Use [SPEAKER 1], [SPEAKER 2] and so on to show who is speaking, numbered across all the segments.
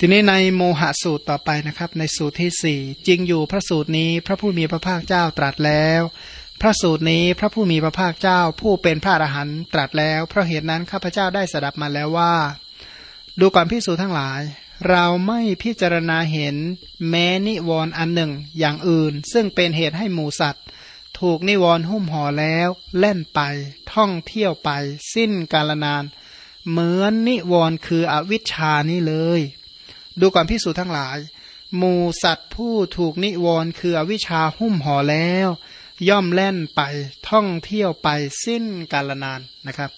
[SPEAKER 1] ทีนี้ในโมหะสูตรต่อไปนะครับ ในสูตรที่สี่จริงอยู่พระสูตรนี้พระผู้มีพระภาคเจ้าตรัสแล้ว พระสูตรนี้พระผู้มีพระภาคเจ้าผู้เป็นพระอรหันต์ตรัสแล้ว เพราะเหตุนั้นข้าพเจ้าได้สดับมาแล้วว่า ดูก่อนพิสูจทั้งหลาย เราไม่พิจารณาเห็นแม้นิวรณ์อันหนึ่งอย่างอื่น ซึ่งเป็นเหตุให้หมูสัตว์ ถูกนิวรณ์หุ้มห่อแล้วเล่นไป ท่องเที่ยวไป สิ้นกาลนาน เหมือนนิวรณ์คืออวิชชานี้เลย ดูก่อนพิสูจทั้งหลาย หมูสัตว์ผู้ถูกนิวรณ์คืออวิชาหุ้มห่อแล้ว ย่อมเล่นไปท่องเที่ยวไปสิ้นกาลนานนะครับ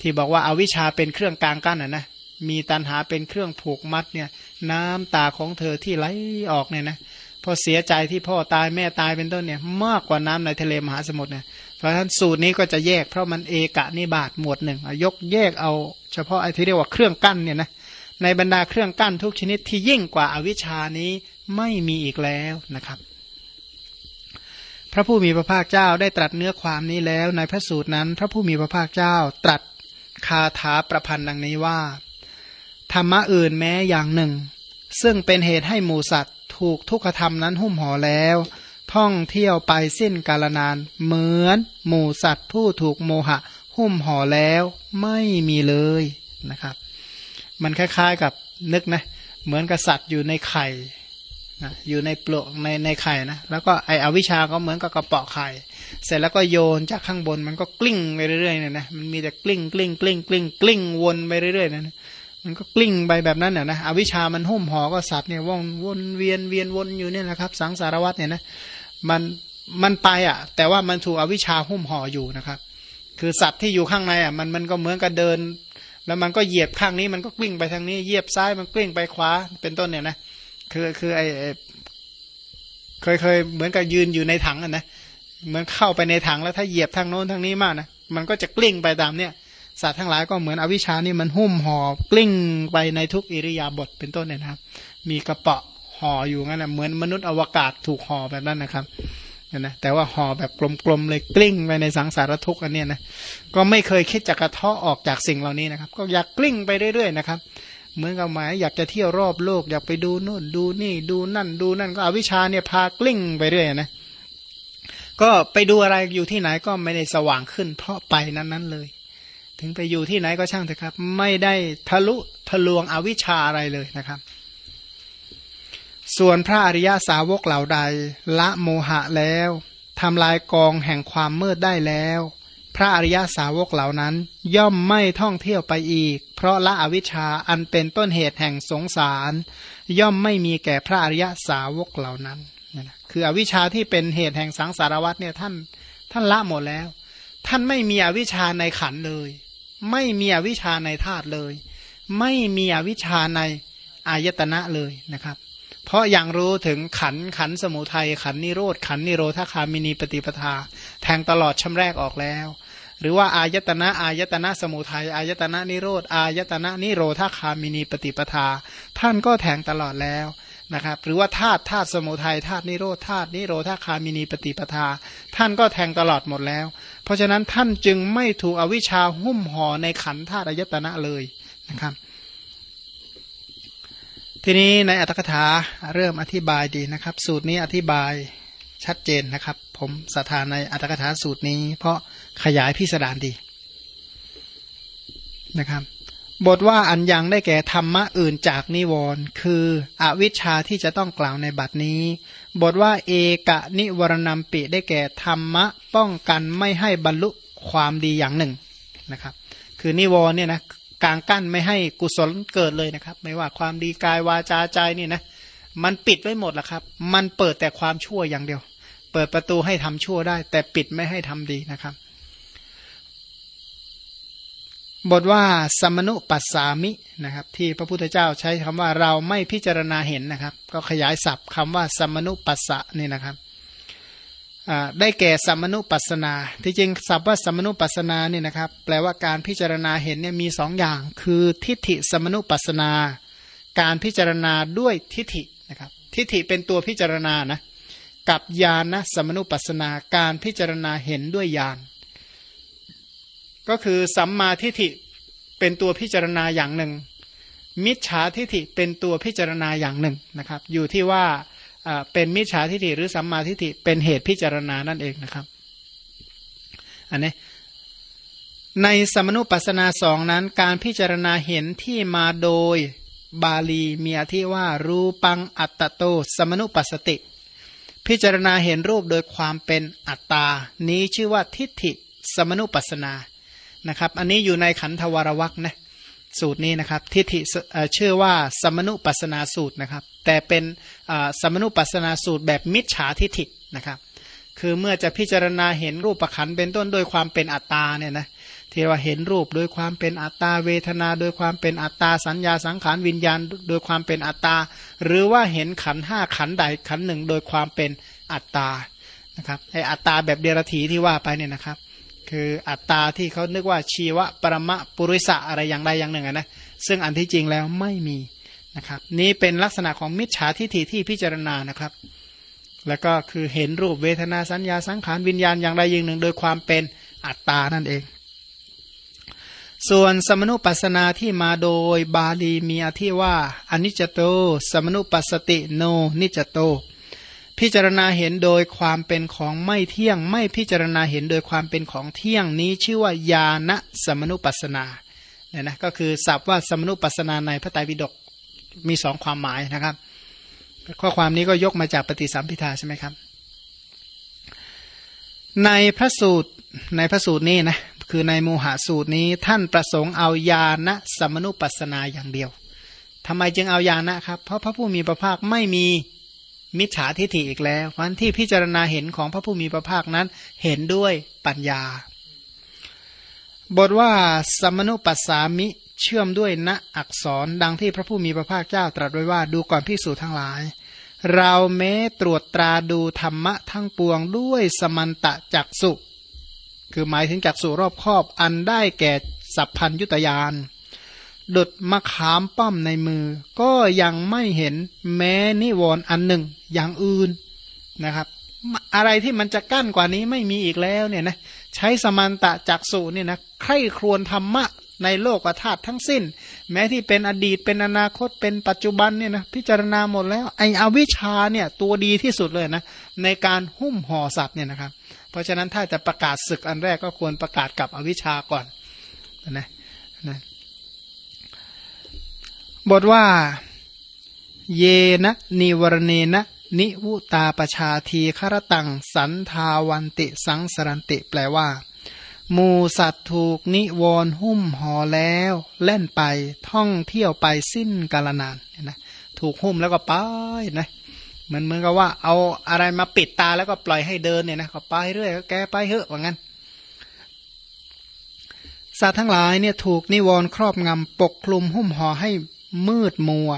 [SPEAKER 1] ที่บอกว่าอาวิชาเป็นเครื่องกลางกั้นนะนะมีตันหาเป็นเครื่องผูกมัดเนี่ยน้ำตาของเธอที่ไหลออกเนี่ยนะพอเสียใจที่พ่อตายแม่ตายเป็นต้นเนี่ยมากกว่าน้ำในทะเลมหาสมุทรเนี่ยเพราะฉะนั้นสูตรนี้ก็จะแยกเพราะมันเอกะนิบาตหมวดหนึ่งยกแยกเอาเฉพาะไอ้ที่เรียกว่าเครื่องกั้นเนี่ยนะ ในบรรดาเครื่องกั้นทุกชนิดที่ยิ่งกว่าอาวิชชานี้ไม่มีอีกแล้วนะครับ พระผู้มีพระภาคเจ้าได้ตรัสเนื้อความนี้แล้วในพระสูตรนั้น พระผู้มีพระภาคเจ้าตรัสคาถาประพันธ์ดังนี้ว่า ธรรมะอื่นแม้อย่างหนึ่ง ซึ่งเป็นเหตุให้หมูสัตว์ ถูกทุกขธรรมนั้นหุ้มห่อแล้ว ท่องเที่ยวไปสิ้นกาลนาน เหมือนหมู่สัตว์ผู้ถูกโมหะ หุ้มห่อแล้วไม่มีเลยนะครับ มันคล้ายๆกับนึกนะ เหมือนกับสัตว์อยู่ในไข่นะอยู่ในเปลือกในในไข่นะแล้วก็ไอ้อวิชชาก็เหมือนกับกระเปาะไข่ เสร็จแล้วก็โยนจากข้างบนมันก็กลิ้งไปเรื่อยๆเนี่ยนะมันมีแต่กลิ้งกลิ้งกลิ้งกลิ้งกลิ้งวนไปเรื่อยๆนะมันก็กลิ้งไปแบบนั้นน่ะนะอวิชชามันหุ้มห่อก็สัตว์เนี่ยท่องวนเวียนเวียนวนอยู่เนี่ยนะครับ สังสารวัฏเนี่ยนะมันมันไปอะ แต่ว่ามันถูกอวิชาหุ้มห่ออยู่นะครับ คือสัตว์ที่อยู่ข้างในอะมันมันก็เหมือนกับเดิน แล้วมันก็เหยียบข้างนี้มันก็กลิ้งไปทางนี้เหยียบซ้ายมันกลิ้งไปขวาเป็นต้นเนี่ยนะคือคือไอเคยเคยเหมือนกับยืนอยู่ในถังอะนะเหมือนเข้าไปในถังแล้วถ้าเหยียบทางโน้นทางนี้มากนะมันก็จะกลิ้งไปตามเนี่ยสัตว์ทั้งหลายก็เหมือนอวิชานี่มันหุ้มห่อกลิ้งไปในทุกอิริยาบถเป็นต้นเนี่ยนะครับ มีกระเปาะห่ออยู่งั้นนะเหมือนมนุษย์อวกาศถูกห่อแบบนั้นนะครับ นะแต่ว่าห่อแบบกลมๆเลยกลิ้งไปในสังสารทุกข์อันเนี้ยนะก็ไม่เคยคิดจะกระเทาะออกจากสิ่งเหล่านี้นะครับ ก็อยากกลิ้งไปเรื่อยๆนะครับ เหมือนกับหมายอยากจะเที่ยวรอบโลก อยากไปดูนู่น ดูนี่ดูนั่น ดูนั่นก็อวิชาเนี่ยพากลิ้งไปเรื่อยนะก็ไปดูอะไรอยู่ที่ไหนก็ไม่ได้สว่างขึ้น เพราะไปนั้นๆเลย ถึงไปอยู่ที่ไหนก็ช่างเถอะครับ ไม่ได้ทะลุทะลวงอวิชชาอะไรเลยนะครับ ส่วนพระอริยาสาวกเหล่าใด ละโมหะแล้วทำลายกองแห่งความมืดได้แล้ว พระอริยาสาวกเหล่านั้น ย่อมไม่ท่องเที่ยวไปอีก เพราะละอวิชชาอันเป็นต้นเหตุแห่งสงสาร ย่อมไม่มีแก่พระอริยาสาวกเหล่านั้นนะคืออวิชชาที่เป็นเหตุแห่งสังสารวัฏเนี่ยท่านท่านละหมดแล้ว ท่านไม่มีอวิชชาในขันเลย ไม่มีอวิชชาในธาตุเลย ไม่มีอวิชชาในอายตนะเลยนะครับ เพราะอย่างรู้ถึงขันขันสมุทัยขันนิโรธขันนิโรธคามินีปฏิปทา แทงตลอดชำแรกออกแล้ว หรือว่าอายตนะอายตนะสมุทัยอายตนะนิโรธอายตนะนิโรธาคามินีปฏิปทา ท่านก็แทงตลอดแล้วนะครับ หรือว่าธาตุธาตุสมุทัยธาตุนิโรธธาตุนิโรธาคามินีปฏิปทา ท่านก็แทงตลอดหมดแล้ว เพราะฉะนั้นท่านจึงไม่ถูกอวิชชาหุ้มห่อในขันธาตุอายตนะเลยนะครับ ทีนี้ในอัตถกถาเริ่มอธิบายดีนะครับ สูตรนี้อธิบายชัดเจนนะครับ ผมสถานในอัตถกถาสูตรนี้ เพราะขยายพิสดารดีนะครับ บทว่าอันยังได้แก่ธรรมะอื่นจากนิวรณ์คืออวิชชาที่จะต้องกล่าวในบัดนี้ บทว่าเอกะนิวรณมปิได้แก่ธรรมะป้องกันไม่ให้บรรลุความดีอย่างหนึ่งนะครับ คือนิวรณ์เนี่ยนะ กางกั้นไม่ให้กุศลเกิดเลยนะครับ ไม่ว่าความดีกายวาจาใจนี่นะมันปิดไว้หมดแล้วครับ มันเปิดแต่ความชั่วอย่างเดียว เปิดประตูให้ทำชั่วได้ แต่ปิดไม่ให้ทำดีนะครับ บทว่าสมนุปัสสามินะครับ ที่พระพุทธเจ้าใช้คำว่าเราไม่พิจารณาเห็นนะครับ ก็ขยายศัพท์คำว่าสมนุปัสสะนี่นะครับ ได้แก่สัมมนุปัสนา ที่จริงศัพท์ว่าสัมมนุปัสนาเนี่ยนะครับ แปลว่าการพิจารณาเห็นเนี่ยมีสองอย่าง คือทิฏฐิสัมมนุปัสนา การพิจารณาด้วยทิฏฐินะครับ ทิฏฐิเป็นตัวพิจารณานะ กับญาณสมนุปัสนา การพิจารณาเห็นด้วยญาณ ก็คือสัมมาทิฏฐิเป็นตัวพิจารณาอย่างหนึ่ง มิจฉาทิฏฐิเป็นตัวพิจารณาอย่างหนึ่งนะครับ อยู่ที่ว่า เป็นมิจฉาทิฏฐิหรือสัมมาทิฏฐิเป็นเหตุพิจารณานั่นเองนะครับ อันนี้ในสมนุปัสนาสองนั้น การพิจารณาเห็นที่มาโดยบาลีมีอธิว่า รูปังอัตตโต สมนุปัสติ พิจารณาเห็นรูปโดยความเป็นอัตตา นี้ชื่อว่าทิฏฐิ สมนุปัสนานะครับ อันนี้อยู่ในขันธวรวักนะ สูตรนี้นะครับ ทิฏฐิชื่อว่าสมนุปัสนาสูตรนะครับ แต่เป็นสมนุปัสนาสูตรแบบมิจฉาทิฏฐินะครับ คือเมื่อจะพิจารณาเห็นรูปประคันเป็นต้นโดยความเป็นอัตตาเนี่ยนะที่ว่าเห็นรูปโดยความเป็นอัตตาเวทนา โดยความเป็นอัตตาสัญญาสังขารวิญญาณ โดยความเป็นอัตตา หรือว่าเห็นขันห้าขันใดขันหนึ่งโดยความเป็นอัตตานะครับไออัตตาแบบเดรัจฉีที่ว่าไปเนี่ยนะครับ คืออัตตาที่เขานึกว่าชีวะปรมะปุริสะอะไรอย่างใดอย่างหนึ่งนะซึ่งอันที่จริงแล้วไม่มีนะครับนี้เป็นลักษณะของมิจฉาทิฏฐิที่พิจารณานะครับ แล้วก็คือเห็นรูปเวทนาสัญญาสังขารวิญญาณอย่างใดอย่างหนึ่ง โดยความเป็นอัตตานั่นเอง ส่วนสมนุปัสนาที่มาโดยบาลีมีอธิว่าอนิจจโต สมนุปัสติโน นิจจโต พิจารณาเห็นโดยความเป็นของไม่เที่ยง ไม่พิจารณาเห็นโดยความเป็นของเที่ยงนี้ชื่อว่าญาณสมนุปัสนาเนี่ยนะก็คือศัพท์ว่าสมนุปัสนาในพระไตรปิฎกมีสองความหมายนะครับ ข้อความนี้ก็ยกมาจากปฏิสัมพิทาใช่ไหมครับ ในพระสูตรในพระสูตรนี้นะคือในโมหะสูตรนี้ท่านประสงค์เอาญาณสมนุปัสนาอย่างเดียวทำไมจึงเอาญาณนะครับ เพราะพระผู้มีพระภาคไม่มี มิจฉาทิฏฐิอีกแล้วเพราะที่พิจารณาเห็นของพระผู้มีพระภาคนั้นเห็นด้วยปัญญา บทว่าสมนุปัสสามิเชื่อมด้วยณอักษรดังที่พระผู้มีพระภาคเจ้าตรัสไว้ว่าดูก่อนพิสูจทั้งหลาย เราแม้ตรวจตราดูธรรมะทั้งปวงด้วยสมันตะจักสุคือหมายถึงจักสุรอบครอบอันได้แก่สัพพัญยุตยาน ดุดมะขามป้อมในมือ ก็ยังไม่เห็นแม้นิวรณ์อันหนึ่งอย่างอื่นนะครับ อะไรที่มันจะกั้นกว่านี้ไม่มีอีกแล้วเนี่ยนะใช้สมันตะจักสุเนี่ยนะใคร่ครวญธรรมะในโลกธาตุทั้งสิ้น แม้ที่เป็นอดีตเป็นอนาคตเป็นปัจจุบันเนี่ยนะพิจารณาหมดแล้วไออวิชาเนี่ยตัวดีที่สุดเลยนะในการหุ้มห่อสัตว์เนี่ยนะครับ เพราะฉะนั้นถ้าจะประกาศศึกอันแรกก็ควรประกาศกับอวิชชาก่อนนะนะ บทว่า เยนะนิวรเนนะนิวุตาปชาทีครตัง สันทาวันติสังสรันติ แปลว่ามูสัตว์ถูกนิวรหุ้มห่อแล้วเล่นไปท่องเที่ยวไปสิ้นกาลนานนะถูกหุ้มแล้วก็ไปนะเหมือนเหมือนกับว่าเอาอะไรมาปิดตาแล้วก็ปล่อยให้เดินเนี่ยนะก็ไปเรื่อยแกไปเถอะว่างั้นสัตว์ทั้งหลายเนี่ยถูกนิวรณ์ครอบงำปกคลุมหุ้มห่อให้ มืดมัว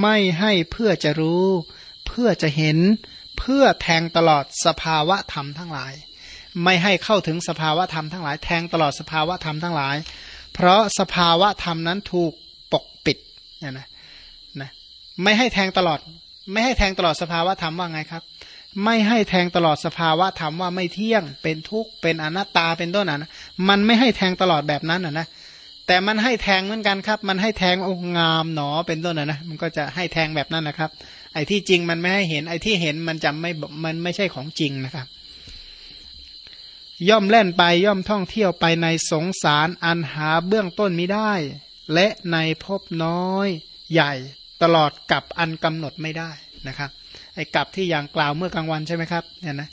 [SPEAKER 1] ไม่ให้เพื่อจะรู้ เพื่อจะเห็น เพื่อแทงตลอดสภาวะธรรมทั้งหลาย ไม่ให้เข้าถึงสภาวะธรรมทั้งหลาย แทงตลอดสภาวะธรรมทั้งหลาย เพราะสภาวะธรรมนั้นถูกปกปิดเนี่ยนะนะไม่ให้แทงตลอด ไม่ให้แทงตลอดสภาวะธรรมว่าไงครับ ไม่ให้แทงตลอดสภาวะธรรมว่าไม่เที่ยง เป็นทุกข์เป็นอนัตตาเป็นต้นนะมันไม่ให้แทงตลอดแบบนั้นนะนะ แต่มันให้แทงเหมือนกันครับ มันให้แทงโอ้งามหนอเป็นต้นนะนะมันก็จะให้แทงแบบนั้นนะครับ ไอ้ที่จริงมันไม่ให้เห็น ไอ้ที่เห็นมันจำไม่มันไม่ใช่ของจริงนะครับ ย่อมเล่นไปย่อมท่องเที่ยวไปในสงสารอันหาเบื้องต้นมิได้ และในภพน้อยใหญ่ ตลอดกับอันกำหนดไม่ได้นะครับ ไอ้กับที่อย่างกล่าวเมื่อกลางวันใช่ไหมครับเนี่ยนะ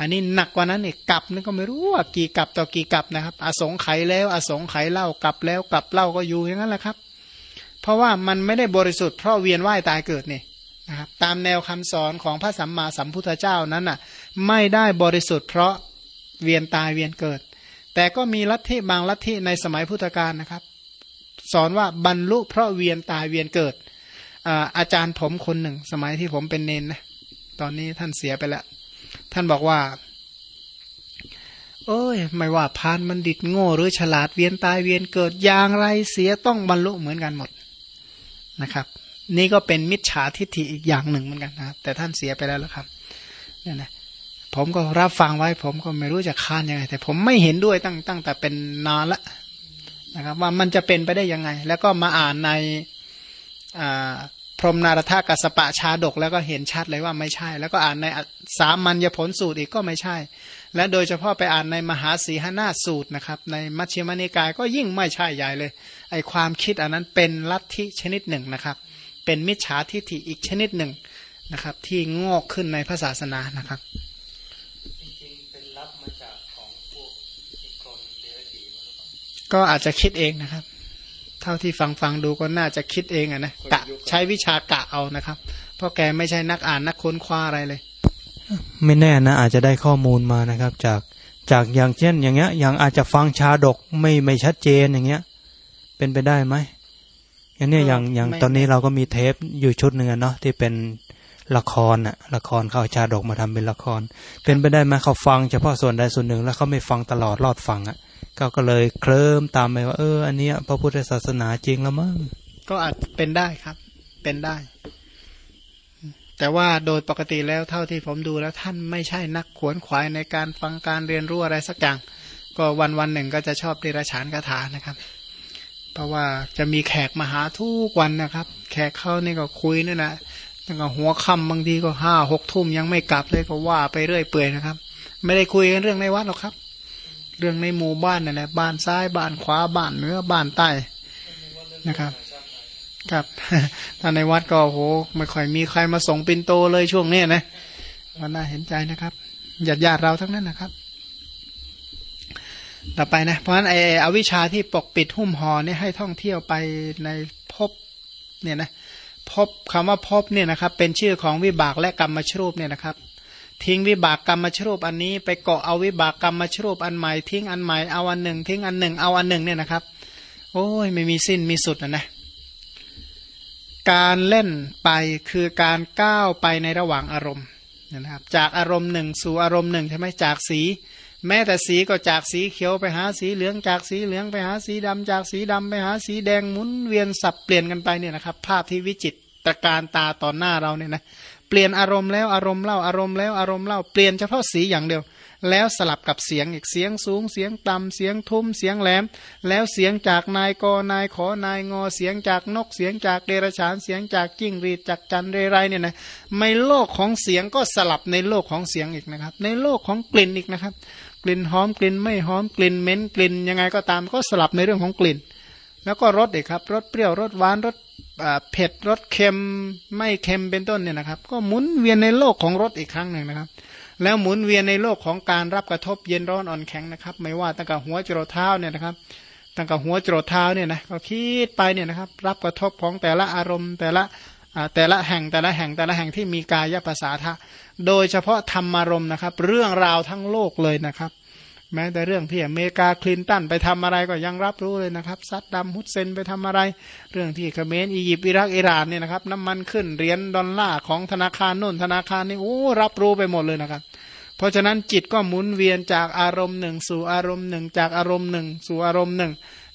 [SPEAKER 1] อันนี้หนักกว่านั้นอีกกับนี่ก็ไม่รู้ว่ากี่กับต่อกี่กับนะครับ อสงไขยแล้ว อสงไขยเล่ากับแล้วกับเล่าก็อยู่อย่างนั้นแหละครับ เพราะว่ามันไม่ได้บริสุทธิ์เพราะเวียนว่ายตายเกิดนี่นะครับตามแนวคำสอนของพระสัมมาสัมพุทธเจ้านั้นน่ะไม่ได้บริสุทธิ์เพราะเวียนตายเวียนเกิด แต่ก็มีลัทธิบางลัทธิในสมัยพุทธกาลนะครับ สอนว่าบรรลุเพราะเวียนตายเวียนเกิดอาจารย์ผมคนหนึ่ง สมัยที่ผมเป็นเนนนะตอนนี้ท่านเสียไปแล้ว ท่านบอกว่า เอ้ย ไม่ว่าพานมันดิตโง่หรือฉลาดเวียนตายเวียนเกิดอย่างไรเสียต้องบรรลุเหมือนกันหมดนะครับ นี่ก็เป็นมิจฉาทิฏฐิอีกอย่างหนึ่งเหมือนกันนะแต่ท่านเสียไปแล้วแล้วครับเนี่ยนะผมก็รับฟังไว้ ผมก็ไม่รู้จะค้านยังไง แต่ผมไม่เห็นด้วยตั้งตั้งแต่เป็นนานละนะครับ ว่ามันจะเป็นไปได้ยังไง แล้วก็มาอ่านใน พรหมนารถกัสปะชาดกแล้วก็เห็นชัดเลยว่าไม่ใช่ แล้วก็อ่านในสามัญญผลสูตรอีกก็ไม่ใช่ และโดยเฉพาะไปอ่านในมหาสีหนาสูตรนะครับในมัชฌิมนิกายก็ยิ่งไม่ใช่ใหญ่เลยไอความคิดอันนั้นเป็นลัทธิชนิดหนึ่งนะครับ เป็นมิจฉาทิฏฐิอีกชนิดหนึ่งนะครับ ที่งอกขึ้นในพระศาสนานะครับก็อาจจะคิดเองนะครับ เท่าที่ฟังฟังดูก็น่าจะคิดเองอะนะกะใช้วิชากะเอานะครับ เพราะแกไม่ใช่นักอ่านนักค้นคว้าอะไรเลย
[SPEAKER 2] ไม่แน่นะ อาจจะได้ข้อมูลมานะครับ จากจากอย่างเช่น อย่างเงี้ย อย่างอาจจะฟังชาดกไม่ไม่ชัดเจนอย่างเงี้ย เป็นไปได้ไหมอย่างเนี้ยอย่างอย่างตอนนี้เราก็มีเทปอยู่ชุดหนึ่งเนาะที่เป็นละครอะละครเขาชาดกมาทำเป็นละคร เป็นไปได้ไหมเขาฟังเฉพาะส่วนใดส่วนหนึ่งแล้วเขาไม่ฟังตลอดรอดฟังอะ ก็ก็เลยเคลิ้มตามไปว่า เออ อันเนี้ยพระพุทธศาสนาจริงแล้วมั้ง
[SPEAKER 1] ก็อาจเป็นได้ครับ เป็นได้ แต่ว่าโดยปกติแล้วเท่าที่ผมดูแล้วท่านไม่ใช่นักขวนขวายในการฟังการเรียนรู้อะไรสักอย่าง ก็วันวันหนึ่งก็จะชอบเดรัจฉานคาถานะครับ เพราะว่าจะมีแขกมาหาทุกวันนะครับ แขกเข้านี่ก็คุยนี่นะตั้งแต่หัวค่ำบางทีก็ห้าหกทุ่มยังไม่กลับเลยก็ว่าไปเรื่อยเปื่อยนะครับ ไม่ได้คุยกันเรื่องในวัดหรอกครับ เรื่องในหมู่บ้านนั่นแหละบ้านซ้ายบ้านขวาบ้านเหนือบ้านใต้นะครับ ครับถ้าในวัดก็โหไม่ค่อยมีใครมาส่งปินโตเลยช่วงนี้นะมันน่าเห็นใจนะครับญาติญาติเราทั้งนั้นนะครับ ต่อไปนะ เพราะฉะนั้นไอ้อวิชาที่ปกปิดหุ้มห่อเนี่ยให้ท่องเที่ยวไปในภพเนี่ยนะภพคำว่าภพเนี่ยนะครับ เป็นชื่อของวิบากและกรรมชรูปเนี่ยนะครับ ทิ้งวิบากกรรมมาชรูปอันนี้ไปเกาะเอาวิบากกรรมมาชรูปอันใหม่ทิ้งอันใหม่เอาอันหนึ่ง ทิ้งอันหนึ่งเอาอันหนึ่งเนี่ยนะครับ โอ้ยไม่มีสิ้นมีสุดนะนะการเล่นไปคือการก้าวไปในระหว่างอารมณ์นะครับ จากอารมณ์หนึ่งสู่อารมณ์หนึ่งใช่ไหมจากสี แม้แต่สีก็จากสีเขียวไปหาสีเหลืองจากสีเหลืองไปหาสีดำจากสีดำไปหาสีแดงหมุนเวียนสับเปลี่ยนกันไปเนี่ยนะครับ ภาพที่วิจิตรการตาต่อหน้าเราเนี่ยนะ เปลี่ยนอารมณ์แล้วอารมณ์เล่าอารมณ์แล้วอารมณ์เล่าเปลี่ยนเฉพาะสีอย่างเดียว แล้วสลับกับเสียงอีกเสียงสูงเสียงต่ำเสียงทุ้มเสียงแหลม แล้วเสียงจากนายกนายขอนายงอเสียงจากนกเสียงจากเดรัจฉานเสียงจากกิ้งรีดจากจันเรไรเนี่ยนะไม่โลกของเสียงก็สลับในโลกของเสียงอีกนะครับ ในโลกของกลิ่นอีกนะครับ กลิ่นหอมกลิ่นไม่หอมกลิ่นเหม็นกลิ่นยังไงก็ตามก็สลับในเรื่องของกลิ่น แล้วก็รสอีกครับรสเปรี้ยวรสหวานรส เผ็ดรสเค็มไม่เค็มเป็นต้นเนี่ยนะครับ ก็หมุนเวียนในโลกของรสอีกครั้งหนึ่งนะครับ แล้วหมุนเวียนในโลกของการรับกระทบเย็นร้อนอ่อนแข็งนะครับ ไม่ว่าตั้งแต่หัวจรดเท้าเนี่ยนะครับตั้งแต่หัวจรดเท้าเนี่ยนะก็คิดไปเนี่ยนะครับ รับกระทบของแต่ละอารมณ์ แต่ละแต่ละแห่งแต่ละแห่งแต่ละแห่งที่มีกายภาษาทะ โดยเฉพาะธรรมารมณ์นะครับ เรื่องราวทั้งโลกเลยนะครับ แม้แต่เรื่องที่อเมริกาคลินตันไปทำอะไรก็ยังรับรู้เลยนะครับ ซัดดำฮุดเซนไปทำอะไร เรื่องที่เขมรอียิปต์อิรักอิหร่านเนี่ยนะครับน้ำมันขึ้นเหรียญดอลลาร์ของธนาคารโน่นธนาคารนี่โอ้รับรู้ไปหมดเลยนะครับ เพราะฉะนั้นจิตก็หมุนเวียนจากอารมณ์หนึ่ง สู่อารมณ์หนึ่ง จากอารมณ์หนึ่ง สู่อารมณ์หนึ่ง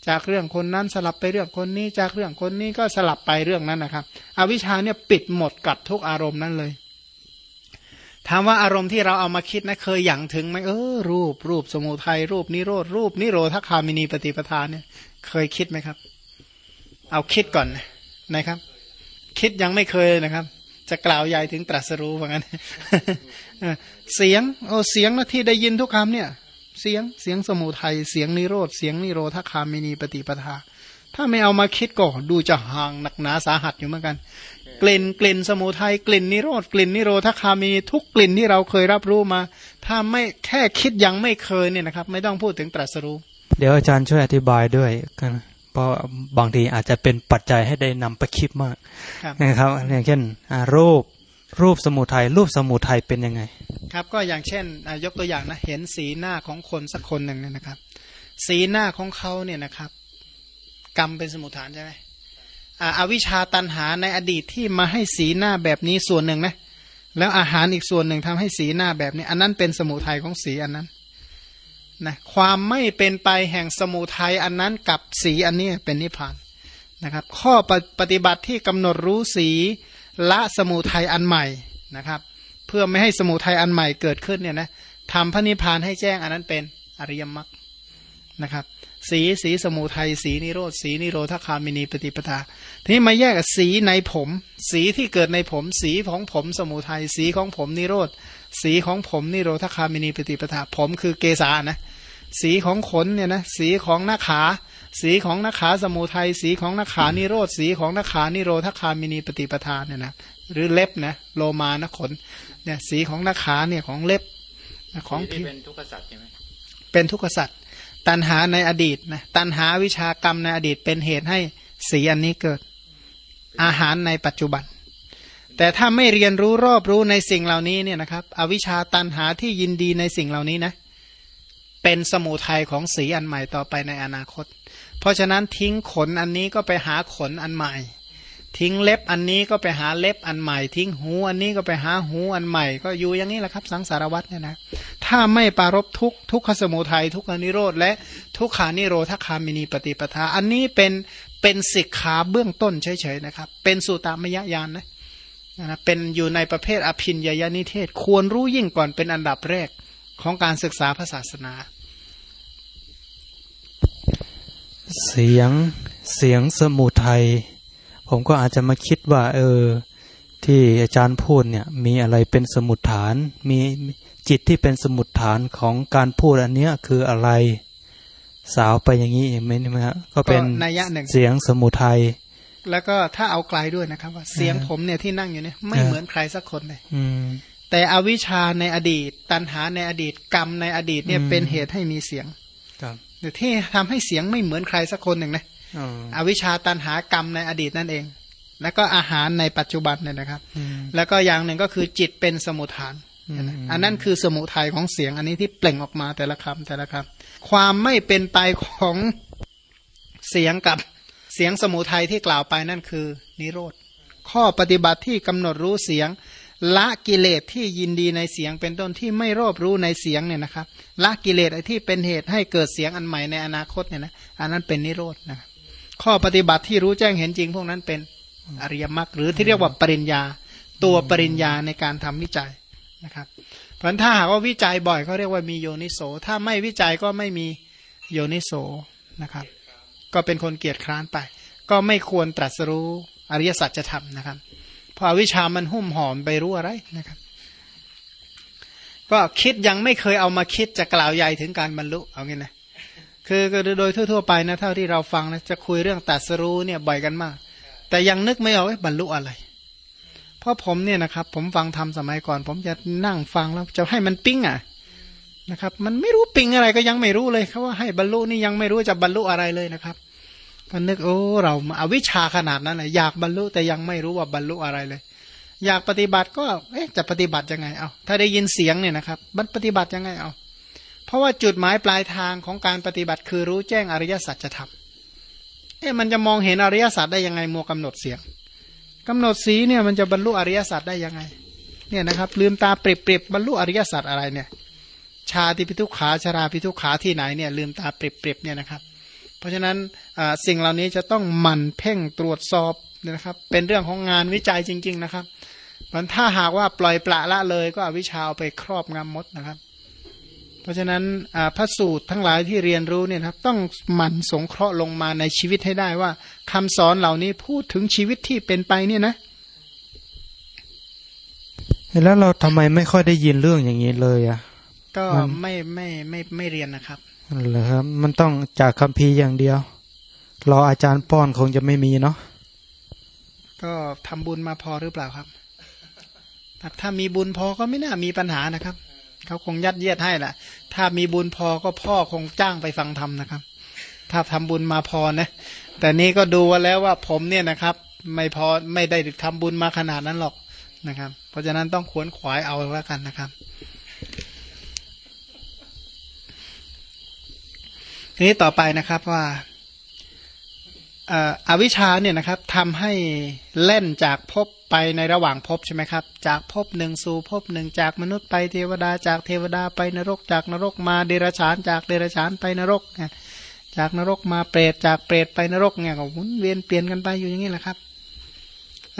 [SPEAKER 1] จากเรื่องคนนั้นสลับไปเรื่องคนนี้จากเรื่องคนนี้ก็สลับไปเรื่องนั้นนะครับ อวิชชาเนี่ยปิดหมดกับทุกอารมณ์นั้นเลย ถามว่าอารมณ์ที่เราเอามาคิดนะเคยอย่างถึงไหมเออรูปรูปสมุทัยรูปนิโรธรูปนิโรธคามินีปฏิปทานเนี่ยเคยคิดไหมครับ เอาคิดก่อนนะครับ คิดยังไม่เคยนะครับ จะกล่าวใหญ่ถึงตรัสรู้ว่างั้นเสียงโอ้เสียงนะที่ได้ยินทุกคำเนี่ย เสียงเสียงสมุทัยเสียงนิโรธเสียงนิโรธคามินีปฏิปทาถ้าไม่เอามาคิดก็ดูจะห่างหนักหนาสาหัสอยู่เหมือนกัน กลิ่นกลิ่นสมุทัยกลิ่นนิโรธกลิ่นนิโรธคามีทุกกลิ่นที่เราเคยรับรู้มา ถ้าไม่แค่คิดยังไม่เคยเนี่ยนะครับ ไม่ต้องพูดถึงตรัสรู้
[SPEAKER 2] เดี๋ยวอาจารย์ช่วยอธิบายด้วยกันเพราะบางทีอาจจะเป็นปัจจัยให้ได้นำไปคิดมากนะครับอย่างเช่นรูปรูปสมุทัยรูปสมุทัยเป็นยังไง
[SPEAKER 1] ครับก็อย่างเช่นยกตัวอย่างนะเห็นสีหน้าของคนสักคนหนึ่งเนี่ยนะครับ สีหน้าของเขาเนี่ยนะครับ กรรมเป็นสมุทฐานใช่ไหม อวิชาตันหาในอดีตที่มาให้สีหน้าแบบนี้ส่วนหนึ่งนะแล้วอาหารอีกส่วนหนึ่งทำให้สีหน้าแบบนี้ อันนั้นเป็นสมุทัยของสีอันนั้นนะความไม่เป็นไปแห่งสมุทัยอันนั้นกับสีอันนี้เป็นนิพพานนะครับ ข้อปฏิบัติที่กำหนดรู้สีละสมุทัยอันใหม่นะครับ เพื่อไม่ให้สมุทัยอันใหม่เกิดขึ้นเนี่ยนะทำพระนิพพานให้แจ้งอันนั้นเป็นอริยมรรคนะครับ สีสีสมุทัยสีนิโรธสีนิโรธคามินีปฏิปทาทีนี้มาแยกสีในผม สีที่เกิดในผม สีของผมสมุทัยสีของผมนิโรธสีของผมนิโรธคามินีปฏิปทาผมคือเกษานะ สีของขนเนี่ยนะสีของหน้าขา สีของหน้าขาสมุทัยสีของหน้าขานิโรธสีของหน้าขานิโรธคามินีปฏิปทาเนี่ยนะหรือเล็บนะโลมานะขนเนี่ยสีของหน้าขาเนี่ยของเล็บของผิว
[SPEAKER 2] เป็นทุกขสัตว์ใช่ไหม
[SPEAKER 1] เป็นทุกขสัตว์ ตันหาในอดีตนะตันหาวิชากรรมในอดีตเป็นเหตุให้สีอันนี้เกิด อาหารในปัจจุบัน แต่ถ้าไม่เรียนรู้รอบรู้ในสิ่งเหล่านี้เนี่ยนะครับ อวิชาตันหาที่ยินดีในสิ่งเหล่านี้นะ เป็นสมุทัยของสีอันใหม่ต่อไปในอนาคต เพราะฉะนั้นทิ้งขนอันนี้ก็ไปหาขนอันใหม่ ทิ้งเล็บอันนี้ก็ไปหาเล็บอันใหม่ ทิ้งหูอันนี้ก็ไปหาหูอันใหม่ ก็อยู่อย่างนี้แหละครับ สังสารวัตรเนี่ยนะ ถ้าไม่ปารบทุกทุกขสมุทัยทุกขานิโรธและทุกขานิโรธคามินีปฏิปทา อันนี้เป็นเป็นสิกขาเบื้องต้นเฉยๆนะครับ เป็นสุตามยญาณนะนะเป็นอยู่ในประเภทอภินญยยนิเทศ ควรรู้ยิ่งก่อนเป็นอันดับแรกของการศึกษาพระศาสนา
[SPEAKER 2] เสียงเสียงสมุทัยผมก็อาจจะมาคิดว่า เออ ที่อาจารย์พูดเนี่ย มีอะไรเป็นสมุดฐาน มี จิตที่เป็นสมุดฐานของการพูดอันเนี้ยคืออะไร สาวไปอย่างนี้ไหมไหมครับก็เป็นเสียงสมุทัย
[SPEAKER 1] แล้วก็ถ้าเอาไกลด้วยนะครับว่าเสียงผมเนี่ยที่นั่งอยู่เนี่ยไม่เหมือนใครสักคนเลยแต่อวิชาในอดีต ตัณหาในอดีตกรรมในอดีตเนี่ยเป็นเหตุให้มีเสียง
[SPEAKER 2] ครับ
[SPEAKER 1] ที่ทำให้เสียงไม่เหมือนใครสักคนหนึ่งนะอวิชชาตันหากรรมในอดีตนั่นเอง แล้วก็อาหารในปัจจุบันเนี่ยนะครับ แล้วก็อย่างหนึ่งก็คือจิตเป็นสมุทฐาน อันนั้นคือสมุทัยของเสียงอันนี้ที่เปล่งออกมาแต่ละคำแต่ละคำความไม่เป็นไปของเสียงกับเสียงสมุทัยที่กล่าวไปนั่นคือนิโรธ ข้อปฏิบัติที่กำหนดรู้เสียง ละกิเลสที่ยินดีในเสียงเป็นต้นที่ไม่รอบรู้ในเสียงเนี่ยนะครับละกิเลสที่เป็นเหตุให้เกิดเสียงอันใหม่ในอนาคตเนี่ยนะอันนั้นเป็นนิโรธนะครับข้อปฏิบัติที่รู้แจ้งเห็นจริง พวกนั้นเป็นอริยมรรคหรือที่เรียกว่าปริญญา ตัวปริญญาในการทำวิจัย นะครับเพราะถ้าหากว่าวิจัยบ่อยเขาเรียกว่ามีโยนิโส ถ้าไม่วิจัยก็ไม่มีโยนิโสนะครับ ก็เป็นคนเกียจคร้านไป ก็ไม่ควรตรัสรู้อริยสัจจะทำนะครับเพราะวิชามันหุ้มหอมไปรู้อะไรนะครับ ก็คิดยังไม่เคยเอามาคิดจะกล่าวใหญ่ถึงการบรรลุเอางี้นะคือโดยทั่ว ๆ ไปนะเท่าที่เราฟังนะจะคุยเรื่องตัดสรู้เนี่ยบ่อยกันมาก แต่ยังนึกไม่ออกว่าบรรลุอะไร เพราะผมเนี่ยนะครับ ผมฟังทำสมัยก่อน ผมจะนั่งฟังแล้วจะให้มันปิ้งอะนะครับ มันไม่รู้ปิ้งอะไรก็ยังไม่รู้เลยเขาว่าให้บรรลุนี่ยังไม่รู้จะบรรลุอะไรเลยนะครับก็นึกโอ้เราอาวิชาขนาดนั้นเลยอยากบรรลุแต่ยังไม่รู้ว่าบรรลุอะไรเลย อยากปฏิบัติก็เอ๊ะจะปฏิบัติยังไงเอาถ้าได้ยินเสียงเนี่ยนะครับมันปฏิบัติยังไงเอาเพราะว่าจุดหมายปลายทางของการปฏิบัติคือรู้แจ้งอริยสัจธรรมเอ๊ะมันจะมองเห็นอริยสัจได้ยังไงมัวกำหนดเสียง กำหนดสีเนี่ยมันจะบรรลุอริยสัจได้ยังไง เนี่ยนะครับ ลืมตาเปรียบเปรียบบรรลุอริยสัจอะไรเนี่ย ชาติพิทุขาชาราพิทุขาที่ไหนเนี่ยลืมตาเปรียบเปรียบเนี่ยนะครับ เพราะฉะนั้นสิ่งเหล่านี้จะต้องหมั่นเพ่งตรวจสอบนะครับ เป็นเรื่องของงานวิจัยจริง ๆ นะครับมันถ้าหากว่าปล่อยปละละเลยก็อวิชชาเอาไปครอบงำมดนะครับ เพราะฉะนั้นพระสูตรทั้งหลายที่เรียนรู้เนี่ยครับต้องหมั่นสงเคราะห์ลงมาในชีวิตให้ได้ว่าคำสอนเหล่านี้พูดถึงชีวิตที่เป็นไปเนี่ยนะ
[SPEAKER 2] แล้วเราทำไมไม่ค่อยได้ยินเรื่องอย่างนี้เลยอะ
[SPEAKER 1] ก็ไม่ไม่ไม่ไม่เรียนนะครับ
[SPEAKER 2] เหรอครับมันต้องจากคัมภีร์อย่างเดียวรออาจารย์ป้อนคงจะไม่มีเนาะ
[SPEAKER 1] ก็ทำบุญมาพอหรือเปล่าครับถ้ามีบุญพอก็ไม่น่ามีปัญหานะครับ เขาคงยัดเยียดให้แหละถ้ามีบุญพอก็พ่อคงจ้างไปฟังธรรมนะครับ ถ้าทำบุญมาพอนะแต่นี้ก็ดูว่าแล้วว่าผมเนี่ยนะครับ ไม่พอไม่ได้ทำบุญมาขนาดนั้นหรอกนะครับ เพราะฉะนั้นต้องขวนขวายเอาแล้วกันนะครับทีนี้ต่อไปนะครับว่าอาวิชชาเนี่ยนะครับทำให้เล่นจากภพ ไปในระหว่างภพใช่ไหมครับ จากภพหนึ่งสู่ภพหนึ่งจากมนุษย์ไปเทวดาจากเทวดาไปนรกจากนรกมาเดรัจฉานจากเดรัจฉานไปนรกจากนรกมาเปรตจากเปรตไปนรกเนี่ยก็หมุนเวียนเปลี่ยนกันไปอยู่อย่างนี้แหละครับ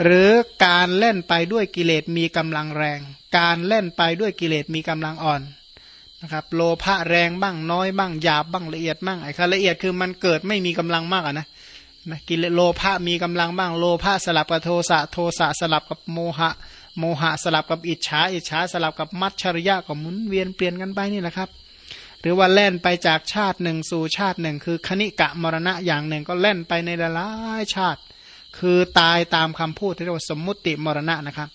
[SPEAKER 1] หรือการเล่นไปด้วยกิเลสมีกำลังแรง การเล่นไปด้วยกิเลสมีกำลังอ่อนนะครับโลภะแรงบ้างน้อยบ้างหยาบบ้างละเอียดบ้างไอ้ค่าละเอียดคือมันเกิดไม่มีกำลังมากอะนะ นะกิเลสโลภะมีกำลังบ้างโลภะสลับกับโทสะโทสะสลับกับโมหะ โมหะสลับกับอิจฉาอิจฉาสลับกับมัจฉริยะก็หมุนเวียนเปลี่ยนกันไปนี่แหละครับ หรือว่าแล่นไปจากชาติหนึ่งสู่ชาติหนึ่ง คือคณิกะมรณะอย่างหนึ่งก็แล่นไปในหลายชาติ คือตายตามคำพูดที่เรียกว่าสมมุติมรณะนะครับ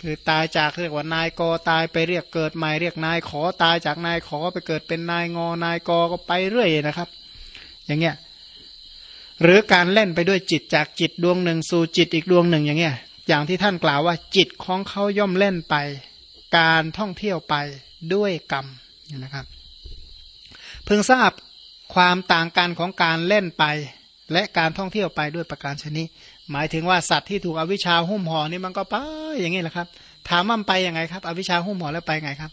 [SPEAKER 1] คือตายจากเรียกว่านายกตายไปเรียกเกิดใหม่เรียกนายขอตายจากนายขอไปเกิดเป็นนายงอนายกก็ไปเรื่อยนะครับ อย่างเงี้ย หรือการเล่นไปด้วยจิตจากจิตดวงหนึ่งสู่จิตอีกดวงหนึ่งอย่างเงี้ย อย่างที่ท่านกล่าวว่าจิตของเขาย่อมเล่นไป การท่องเที่ยวไปด้วยกรรมนะครับเพิ่งทราบความต่างกันของการเล่นไป และการท่องเที่ยวไปด้วยประการชนิดหมายถึงว่าสัตว์ที่ถูกอวิชชาหุ้มห่อนี่มันก็ไปอย่างนี้แหละครับ ถามมันไปยังไงครับ อวิชชาหุ้มห่อแล้วไปไงครับ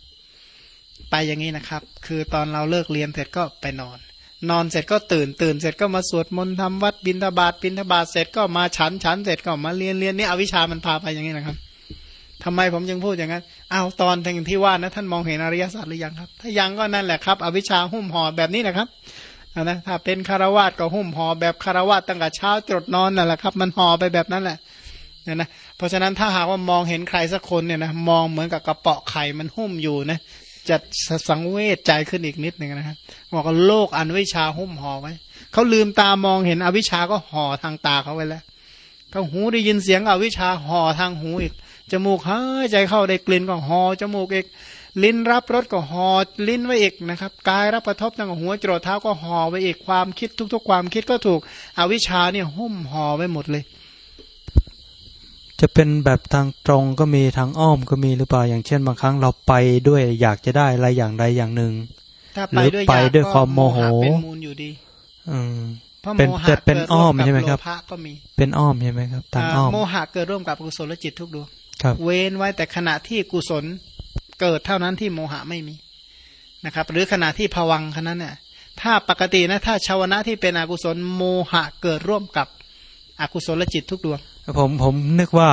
[SPEAKER 1] ไปอย่างนี้นะครับ คือตอนเราเลิกเรียนเสร็จก็ไปนอน นอนเสร็จก็ตื่นตื่นเสร็จก็มาสวดมนต์ทำวัดบิณฑบาตบิณฑบาตเสร็จก็มาฉันฉันเสร็จก็มาเรียนเรียนนี่อวิชามันพาไปอย่างนี้นะครับทำไมผมจึงพูดอย่างนั้นเอาตอนทางที่ว่านะท่านมองเห็นอริยสัจหรือยังครับ ถ้ายังก็นั่นแหละครับ อวิชชาหุ้มห่อแบบนี้นะครับนะถ้าเป็นคารวาสก็หุ้มห่อแบบคารวาสตั้งแต่เช้าจดนอนนั่นแหละครับ มันห่อไปแบบนั้นแหละเนี่ยนะเพราะฉะนั้นถ้าหากว่ามองเห็นใครสักคนเนี่ยนะมองเหมือนกับกระเปาะไข่มันหุ้มอยู่นะ จะสังเวชใจขึ้นอีกนิดหนึ่งนะครับบอกว่าโลกอันวิชาหุ้มห่อไว้เขาลืมตามองเห็นอวิชาก็ห่อทางตาเขาไว้แล้วก็หูได้ยินเสียงอวิชาห่อทางหูอีกจมูกหายใจเข้าได้กลิ่นก็ห่อจมูกอีกลิ้นรับรสก็ห่อลิ้นไว้อีกนะครับกายรับประทบตั้งหัวจรดเท้าก็ห่อไว้อีกความคิดทุก ๆ ความคิดก็ถูกอวิชาเนี่ยหุ้มห่อไว้หมดเลย
[SPEAKER 2] จะเป็นแบบทางตรงก็มีทางอ้อมก็มีหรือเปล่าอย่างเช่นบางครั้งเราไปด้วยอยากจะได้อะไรอย่างใดอย่างหนึ่ง
[SPEAKER 1] ถ้า
[SPEAKER 2] หรือไปด้วยความโมโห
[SPEAKER 1] เป็นมูลอยู่ดี
[SPEAKER 2] อืม
[SPEAKER 1] เพราะ
[SPEAKER 2] เป็น
[SPEAKER 1] โมหะ
[SPEAKER 2] แต่เป็น
[SPEAKER 1] กิด
[SPEAKER 2] อ้อม
[SPEAKER 1] วกับ
[SPEAKER 2] ใช่ไหมครับ
[SPEAKER 1] โลภะก็มี
[SPEAKER 2] เป็นอ้อมใช่ไหมครับทางอ้อม
[SPEAKER 1] อ่าโมหะเกิดร่วมกับกุศลจิตทุกดวง
[SPEAKER 2] ครับ
[SPEAKER 1] เว้นไว้แต่ขณะที่กุศลเกิดเท่านั้นที่โมหะไม่มีนะครับ หรือขณะที่ภวังค์ขนั้นเนี่ยถ้าปกตินะถ้าชาวนะที่เป็นอกุศลโมหะเกิดร่วมกับอกุศลจิตทุกดวง
[SPEAKER 2] ผมผมนึกว่า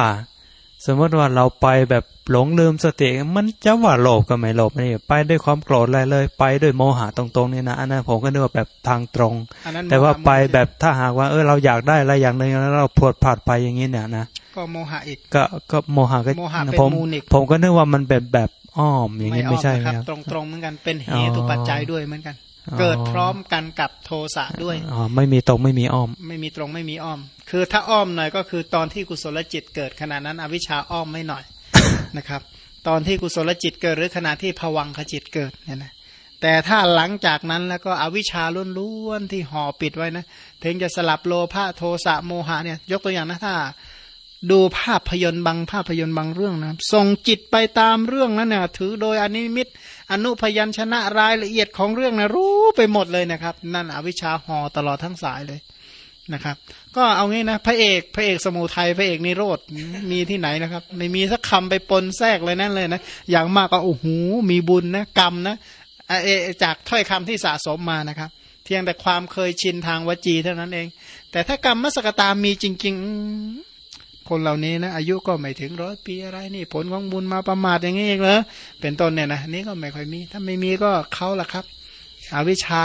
[SPEAKER 2] สมมติว่าเราไปแบบหลงลืมสติ มันจะว่าโลภก็ไม่โลภนี่ไปด้วยความโกรธอะไรเลย ไปด้วยโมหะตรงๆนี่นะอันนั้นผมก็นึกว่าแบบทางตรง
[SPEAKER 1] อันนั้น
[SPEAKER 2] แต่ว่า
[SPEAKER 1] โมหะ
[SPEAKER 2] ไปแบบถ้าหากว่าเออเราอยากได้อะไรอย่างหนึ่งแล้วเราพรวดพลาดไปอย่างนี้เนี่ยนะ
[SPEAKER 1] ก็โมหะอีก
[SPEAKER 2] ก็ก็โมหะก็
[SPEAKER 1] โมหะเป็น
[SPEAKER 2] ผม
[SPEAKER 1] มูลอีก
[SPEAKER 2] ผมก็นึกว่ามันแบบแบบอ้อมอย่างนี้ไม่ใช่
[SPEAKER 1] อ้อ
[SPEAKER 2] ไหม
[SPEAKER 1] นะค
[SPEAKER 2] ค
[SPEAKER 1] รั
[SPEAKER 2] รับ
[SPEAKER 1] ตรงๆเหมือนกันเป็นเห
[SPEAKER 2] อ๋อ
[SPEAKER 1] ตุปัจจัยด้วยเหมือนกัน
[SPEAKER 2] อ๋อ
[SPEAKER 1] เกิดพร้อมกันกับโทสะด้วย
[SPEAKER 2] อ๋อไม่มีตรงไม่มีอ้อม
[SPEAKER 1] ไม่มีตรงไม่มีอ้อม คือถ้าอ้อมหน่อยก็คือตอนที่กุศลจิตเกิดขณะนั้น อวิชชาอ้อมไม่หน่อยนะครับ ตอนที่กุศลจิตเกิดหรือขณะที่ผวังขจิตเกิดเนี่ยนะแต่ถ้าหลังจากนั้นแล้วก็อวิชชาล้วนๆที่ห่อปิดไว้นะ ถึงจะสลับโลภะโทสะโมหะเนี่ย ยกตัวอย่างนะถ้า ดูภาพยนตร์บางภาพยนตร์บางเรื่องนะส่งจิตไปตามเรื่องนั้นนี่ยถือโดยอนิมิตอนุพยัญชนะรายละเอียดของเรื่องนะรู้ไปหมดเลยนะครับ นั่นอวิชชาห่อตลอดทั้งสายเลยนะครับ ก็เอางี้นะ พระเอกพระเอกสมุทัยพระเอกนิโรธมีที่ไหนนะครับ ไม่มีสักคำไปปนแทรกเลยนั่นเลยนะอย่างมากก็โอ้โหมีบุญนะกรรมนะเออจากถ้อยคำที่สะสมมานะครับ เพียงแต่ความเคยชินทางวจีเท่านั้นเอง แต่ถ้ากรรมมสกตามีจริง ๆ คนเหล่านี้นะอายุก็ไม่ถึงร้อยปีอะไรนี่ผลของบุญมาประมาทอย่างนี้เองเหรอเป็นต้นเนี่ยนะนี่ก็ไม่ค่อยมี ถ้าไม่มีก็เขาละครับอวิชชา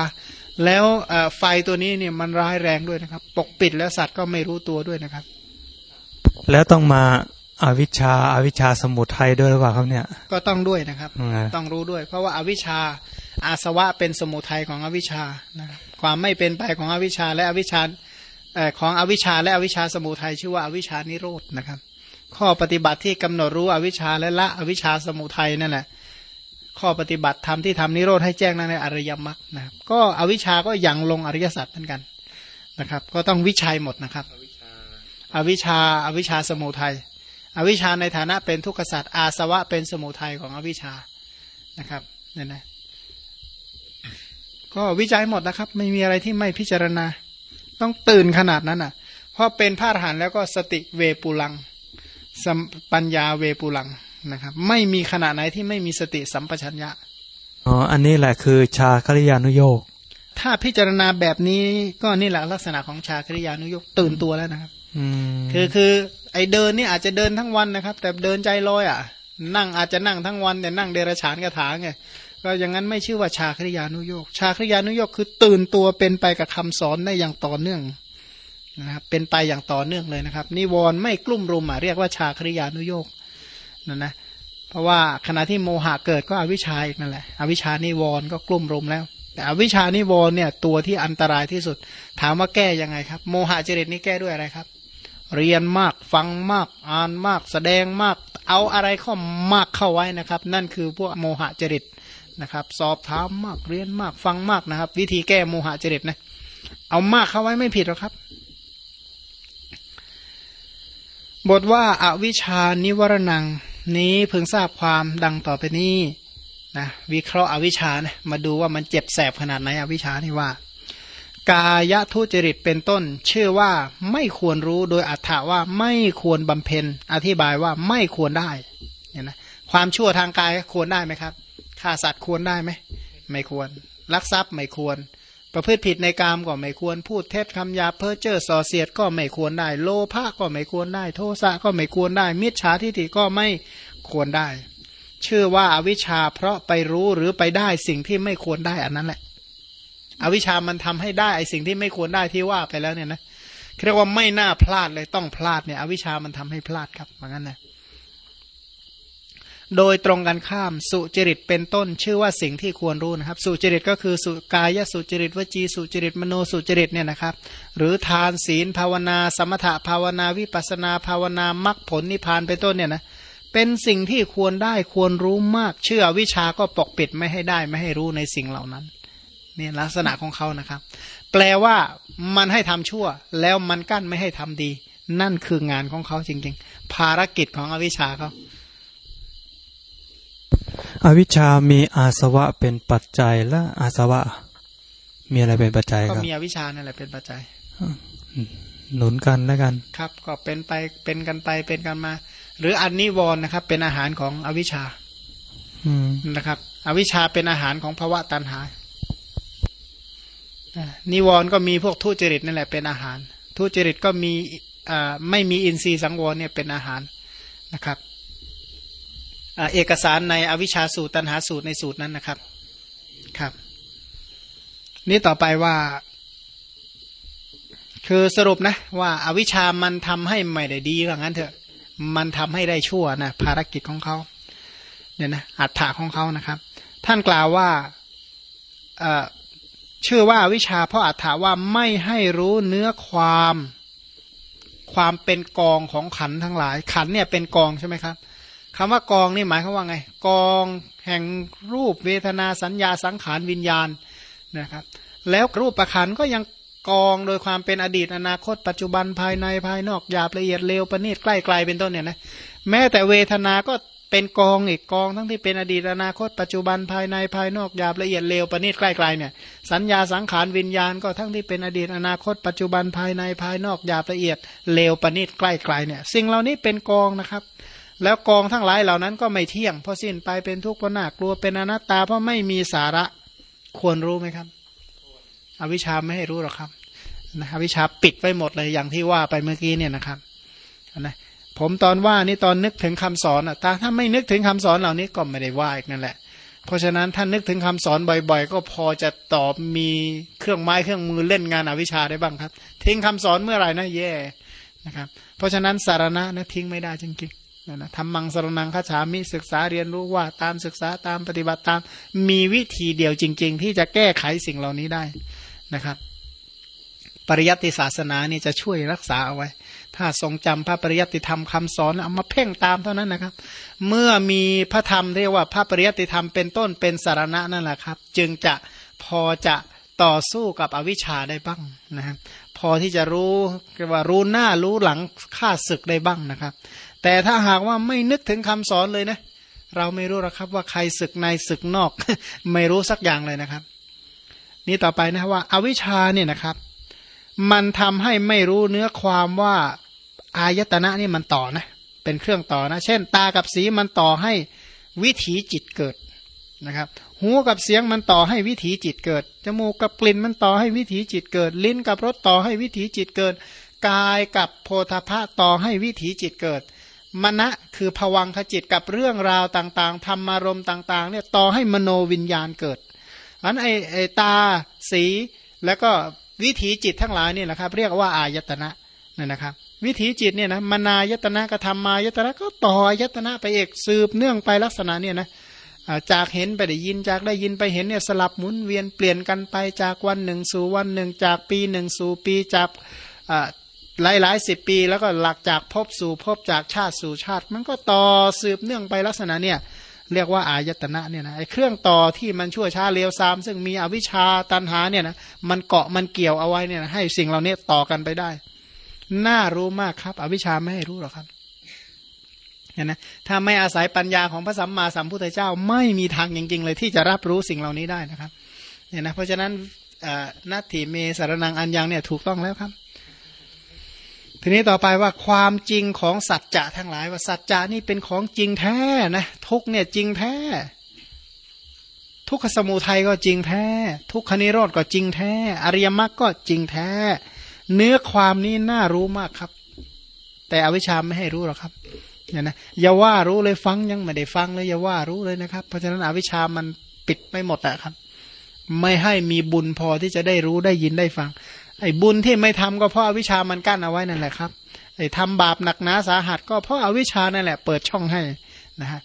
[SPEAKER 1] แล้วเอ่อไฟตัวนี้เนี่ยมันร้ายแรงด้วยนะครับ ปกปิดแล้วสัตว์ก็ไม่รู้ตัวด้วยนะครับ
[SPEAKER 2] แล้วต้องมาอาวิชชาอาวิชชาสมุทัยด้วยหรือเปล่าครับเนี่ย
[SPEAKER 1] ก็ต้องด้วยนะครับ
[SPEAKER 2] อืม
[SPEAKER 1] ต้องรู้ด้วย เพราะว่าอาวิชชาอาสวะเป็นสมุทัยของอวิชชานะครับความไม่เป็นไปของอวิชชาและอวิชชาเอ่อ ของอวิชชาและอวิชชาสมุทัยชื่อว่าอวิชชานิโรธนะครับ ข้อปฏิบัติที่กำหนดรู้อวิชชาและละอวิชชาสมุทัยนั่นแหละข้อปฏิบัติธรรมที่ทำนิโรธให้แจ้งนั่นในอริยมรรคนะครับ ก็อวิชชาก็ยังลงอริยสัจเหมือนกันนะครับ ก็ต้องวิชัยหมดนะครับ อวิชชาอวิชชาสมุทัยอวิชชาในฐานะเป็นทุกขสัตว์อาสวะเป็นสมุทัยของอวิชชานะครับเนี่ยนะก็วิจัยหมดนะครับ ไม่มีอะไรที่ไม่พิจารณา ต้องตื่นขนาดนั้นอะ เพราะเป็นพระอรหันต์แล้วก็สติเวปุลังสัมปัญญาเวปุลังนะครับ ไม่มีขณะไหนที่ไม่มีสติสัมปชัญญะ
[SPEAKER 2] อ๋ออันนี้แหละคือชาคริยานุโยก
[SPEAKER 1] ถ้าพิจารณาแบบนี้ก็นี่แหละลักษณะของชาคริยานุยกตื่นตัวแล้วนะครับ
[SPEAKER 2] อืม
[SPEAKER 1] คือคือไอเดินนี่อาจจะเดินทั้งวันนะครับ แต่เดินใจลอยอะ นั่งอาจจะนั่งทั้งวันแต่นั่งเดรฉานกระถางไง ก็อย่างนั้นไม่ชื่อว่าชาคริยานุโยกชาคริยานุโยกคือตื่นตัวเป็นไปกับคำสอนได้อย่างต่อเนื่องนะครับเป็นไปอย่างต่อเนื่องเลยนะครับ นิวรณ์ไม่กลุ่มรุมอะเรียกว่าชาคริยานุโยกนั่นนะเพราะว่าขณะที่โมหะเกิดก็อวิชชาอีกนั่นแหละอวิชชานิวรณ์ก็กลุ่มรุมแล้ว แต่อวิชานิวรณ์เนี่ยตัวที่อันตรายที่สุด ถามว่าแก้ยังไงครับ โมหะจริตนี่แก้ด้วยอะไรครับ เรียนมากฟังมาก อ่านมาก แสดงมาก เอาอะไรเข้ามากเข้าไว้นะครับ นั่นคือพวกโมหะจริต นะครับ สอบถามมากเรียนมากฟังมากนะครับ วิธีแก้โมหะจริตนะเอามากเข้าไว้ไม่ผิดหรอกครับ บทว่าอาวิชานิวรนัง นี้เพิ่งทราบความดังต่อไปนี้นะวิเคราะห์อวิชานะมาดูว่ามันเจ็บแสบขนาดไหนอวิชานี่ว่า กายทุจริตเป็นต้น ชื่อว่าไม่ควรรู้โดยอัตถาว่าไม่ควรบำเพ็ญ อธิบายว่าไม่ควรได้เนี่ยนะความชั่วทางกายควรได้ไหมครับ ฆ่าสัตว์ควรได้ไหม ไม่ควร ลักทรัพย์ไม่ควร ประพฤติผิดในกามก็ไม่ควร พูดเท็จคำหยาเพ้อเจ้อส่อเสียดก็ไม่ควรได้ โลภะก็ไม่ควรได้ โทสะก็ไม่ควรได้ มิจฉาทิฏฐิก็ไม่ควรได้ ชื่อว่าอาวิชชาเพราะไปรู้หรือไปได้สิ่งที่ไม่ควรได้อันนั้นแหละ อวิชชามันทำให้ได้ไอสิ่งที่ไม่ควรได้ที่ว่าไปแล้วเนี่ยนะเรียกว่าไม่น่าพลาดเลยต้องพลาดเนี่ย อวิชชามันทำให้พลาดครับเหมือนกันนะ โดยตรงกันข้ามสุจริตเป็นต้น ชื่อว่าสิ่งที่ควรรู้นะครับ สุจริตก็คือสุกายสุจริตวจีสุจริตมโนสุจริตเนี่ยนะครับ หรือทานศีลภาวนา สมถะภาวนาวิปัสนาภาวนามรรคผลนิพพานเป็นต้นเนี่ยนะเป็นสิ่งที่ควรได้ควรรู้มาก เชื่อวิชาก็ปกปิดไม่ให้ได้ไม่ให้รู้ในสิ่งเหล่านั้นนี่ลักษณะของเขานะครับ แปลว่ามันให้ทำชั่ว แล้วมันกั้นไม่ให้ทำดี นั่นคืองานของเขาจริง ๆ ภารกิจของอวิชชาเขา
[SPEAKER 2] อวิชามีอาสวะเป็นปัจจัยและอาสวะ มีอะไรเป็นปัจจัยครับ ก็
[SPEAKER 1] มีอวิชานั่นแหละเป็นปัจจัย
[SPEAKER 2] หนุนกันแล้วกัน
[SPEAKER 1] ครับ ก็เป็นไปเป็นกันไปเป็นกันมา หรืออันนิวรณ์นะครับ เป็นอาหารของอวิชานะครับ อวิชาเป็นอาหารของภาวะตันหานิวรณ์ก็มีพวกทุจริตนั่นแหละเป็นอาหาร ทุจริตก็มีอ่าไม่มีอินทรีย์สังวรเนี่ยเป็นอาหารนะครับ เอกสารในอวิชชาสูตรตันหาสูตรในสูตรนั้นนะครับครับ นี่ต่อไปว่า คือสรุปนะ ว่าอาวิชามันทำให้ไม่ได้ดีว่างั้นเถอะ มันทำให้ได้ชั่วนะภารกิจของเขาเนี่ยนะอัฏฐาของเขานะครับ ท่านกล่าวว่าชื่อว่าวิชาเพราะอัฏฐาว่าไม่ให้รู้เนื้อความความเป็นกองของขันทั้งหลาย ขันเนี่ยเป็นกองใช่ไหมครับ คำว่ากองนี่หมายความว่าไง กองแห่งรูปเวทนาสัญญาสังขารวิญญาณนะครับ แล้วรูปประคันก็ยังกองโดยความเป็นอดีตอนาคต ปัจจุบันภายในภายนอกหยาบละเอียดเร็วประณีตใกล้ไกลเป็นต้นเนี่ยนะแม้แต่เวทนาก็เป็นกองอีกกองทั้งที่เป็นอดีตอนาคต ปัจจุบันภายในภายนอกหยาบละเอียดเร็วประณีตใกล้ไกลเนี่ยสัญญาสังขารวิญญาณก็ทั้งที่เป็นอดีตอนาคต ปัจจุบันภายในภายนอกหยาบละเอียดเร็วประณีตใกล้ไกลเนี่ยสิ่งเหล่านี้เป็นกองนะครับ แล้วกองทั้งหลายเหล่านั้นก็ไม่เที่ยงเพราะสิ้นไปเป็นทุกข์เพราะน่ากลัวเป็นอนัตตาเพราะไม่มีสาระควรรู้ไหมครับ อวิชชาไม่ให้รู้หรอกครับนะอวิชชาปิดไว้หมดเลยอย่างที่ว่าไปเมื่อกี้เนี่ยนะครับนะผมตอนว่านี่ตอนนึกถึงคำสอนอะถ้าถ้าไม่นึกถึงคำสอนเหล่านี้ก็ไม่ได้ว่าอีกนั่นแหละ เพราะฉะนั้นท่านนึกถึงคำสอนบ่อย ๆ ก็พอจะตอบมีเครื่องไม้เครื่องมือเล่นงานอวิชชาได้บ้างครับ ทิ้งคำสอนเมื่อไหร่นะแย่นะครับ เพราะฉะนั้นสารณะนะทิ้งไม่ได้จริงๆ นะนะทำมังสรนังคาฉามิศึกษาเรียนรู้ว่าตามศึกษาตามปฏิบัติตาม มีวิธีเดียวจริง ๆ ที่จะแก้ไขสิ่งเหล่านี้ได้นะครับ ปริยัติศาสนานี่จะช่วยรักษาเอาไว้ ถ้าทรงจำพระปริยัติธรรมคำสอนเอามาเพ่งตามเท่านั้นนะครับ เมื่อมีพระธรรมเรียกว่าพระปริยัติธรรมเป็นต้นเป็นสารณะนั่นแหละครับ จึงจะพอจะต่อสู้กับอวิชชาได้บ้างนะครับพอที่จะรู้ว่ารู้หน้ารู้หลังฆ่าศึกได้บ้างนะครับ แต่ถ้าหากว่าไม่นึกถึงคำสอนเลยนะ เราไม่รู้หรอกครับว่าใครศึกในศึกนอก ไม่รู้สักอย่างเลยนะครับ นี่ต่อไปนะว่าอาวิชชาเนี่ยนะครับ มันทำให้ไม่รู้เนื้อความว่าอายตนะนี่มันต่อนะ เป็นเครื่องต่อนะ เช่น ตากับสีมันต่อให้วิถีจิตเกิดนะครับหูกับเสียงมันต่อให้วิถีจิตเกิด จมูกกับกลิ่นมันต่อให้วิถีจิตเกิด ลิ้นกับรสต่อให้วิถีจิตเกิด กายกับโพธาภะต่อให้วิถีจิตเกิด มณะคือผวังขจิตกับเรื่องราวต่างๆธรรมารมณ์ต่างๆเนี่ยต่อให้มโนวิญญาณเกิดอันไอไอตาสีแล้วก็วิถีจิตทั้งหลายนี่แหละครับ เรียกว่าอายตนะนั่นนะครับ วิถีจิตเนี่ยนะมนายตนะกระทำมายตนะก็ต่อยตนะไปเอกสืบเนื่องไปลักษณะเนี่ยนะจากเห็นไปได้ยินจากได้ยินไปเห็นเนี่ยสลับหมุนเวียนเปลี่ยนกันไปจากวันหนึ่งสู่วันหนึ่งจากปีหนึ่งสู่ปีจาก หลายหลายสิบปีแล้วก็หลักจากพบสู่พบจากชาติสู่ชาติ มันก็ต่อสืบเนื่องไปลักษณะเนี่ยเรียกว่าอายตนะเนี่ยนะไอ้เครื่องต่อที่มันชั่วช้าเลวซาม ซึ่งมีอวิชชาตันหาเนี่ยนะมันเกาะมันเกี่ยวเอาไว้เนี่ยนะให้สิ่งเหล่านี้ต่อกันไปได้ น่ารู้มากครับ อวิชชาไม่ให้รู้หรอกครับเห็นไหมถ้าไม่อาศัยปัญญาของพระสัมมาสัมพุทธเจ้าไม่มีทางจริง ๆ เลยที่จะรับรู้สิ่งเหล่านี้ได้นะครับเนี่ยนะเพราะฉะนั้นนัตถิเมสารนังอันยังเนี่ยถูกต้องแล้วครับ ทีนี้ต่อไปว่าความจริงของสัจจะทั้งหลาย ว่าสัจจะนี่เป็นของจริงแท้นะทุกเนี่ยจริงแท้ ทุกขสมุทัยก็จริงแท้ ทุกขนิโรธก็จริงแท้ อริยมรรคก็จริงแท้ เนื้อความนี้น่ารู้มากครับ แต่อวิชาไม่ให้รู้หรอกครับเนี่ยนะอย่าว่ารู้เลยฟังยังไม่ได้ฟังเลยอย่าว่ารู้เลยนะครับ เพราะฉะนั้นอวิชามันปิดไม่หมดอะครับ ไม่ให้มีบุญพอที่จะได้รู้ได้ยินได้ฟัง ไอ้บุญที่ไม่ทำก็เพราะอวิชามันกั้นเอาไว้นั่นแหละครับไอ้ทำบาปหนักหนาสาหัส ก็เพราะอาวิชานั่นแหละเปิดช่องให้นะฮะ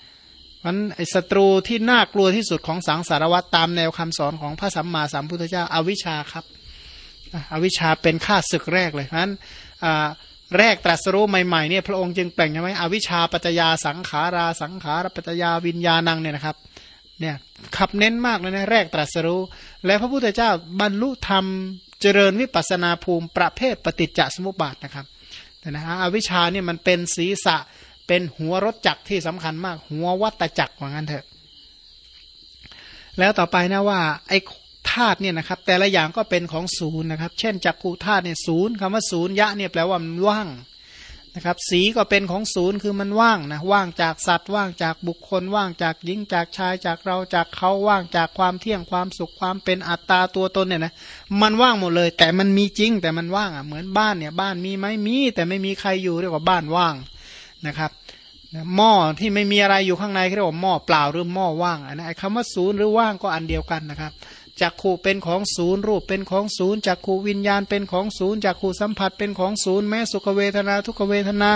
[SPEAKER 1] มันไอ้ศัตรูที่น่ากลัวที่สุดของสังสารวัตรตามแนวคำสอนของพระสัมมาสัมพุทธเจ้าอาวิชาครับอวิชาเป็นข้าศึกแรกเลยเพราะฉะนั้นแรกตรัสรู้ใหม่ๆเนี่ยพระองค์จึงแปลงใช่ไหมอวิชชาปัจจยาสังขาราสังขารปัจจยาวิญญาณังเนี่ยนะครับเนี่ยขับเน้นมากเลยนะแรกตรัสรู้ และพระพุทธเจ้าบรรลุธรรม เจริญวิปัสนาภูมิประเภทปฏิจจสมุปบาทนะครับแต่นะฮะอวิชชาเนี่ยมันเป็นศีรษะเป็นหัวรถจักรที่สำคัญมาก หัววัตจักรว่างั้นเถอะ แล้วต่อไปนะว่าไอ้ธาตุเนี่ยนะครับ แต่ละอย่างก็เป็นของศูนย์นะครับ เช่นจักขูธาตุเนี่ยศูนย์คำว่าศูนย์ยะเนี่ยแปลว่ามันว่าง นะครับสีก็เป็นของศูนย์คือมันว่างนะว่างจากสัตว์ว่างจากบุคคล ว่างจากหญิงจากชายจากเราจากเขาว่างจากความเที่ยงความสุขความเป็นอัตตาตัวตนเนี่ยนะมันว่างหมดเลย แต่มันมีจริงแต่มันว่างอะเหมือนบ้านเนี่ยบ้านมีไหมมี แต่ไม่มีใครอยู่เรียกว่าบ้านว่างนะครับหม้อที่ไม่มีอะไรอยู่ข้างในเรียกว่าหม้อเปล่าหรือหม้อว่างนะไอ้คำว่าศูนย์หรือว่างก็อันเดียวกันนะครับ จักขู่เป็นของศูนย์รูปเป็นของศูนย์จักขู่วิญญาณเป็นของศูนย์จักขู่สัมผัสเป็นของศูนย์แม้สุขเวทนา ทุกเวทนา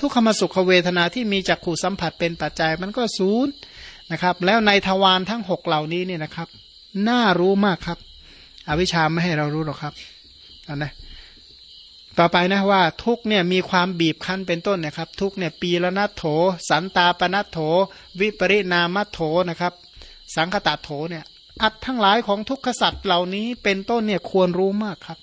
[SPEAKER 1] ทุกขมสุขเวทนาที่มีจักขู่สัมผัสเป็นปัจจัยมันก็ศูนย์นะครับ แล้วในทวารทั้งหกเหล่านี้เนี่ยนะครับ น่ารู้มากครับ อวิชาไม่ให้เรารู้หรอกครับอันนะต่อไปนะว่าทุกเนี่ยมีความบีบคั้นเป็นต้นนะครับ ทุกเนี่ยปีละนัตโถ สันตาปนัตโถ วิปริณามัโถนะครับ สังคตาโถเนี่ย อัดทั้งหลายของทุกขสัตว์เหล่านี้เป็นต้นเนี่ยควรรู้มากครับ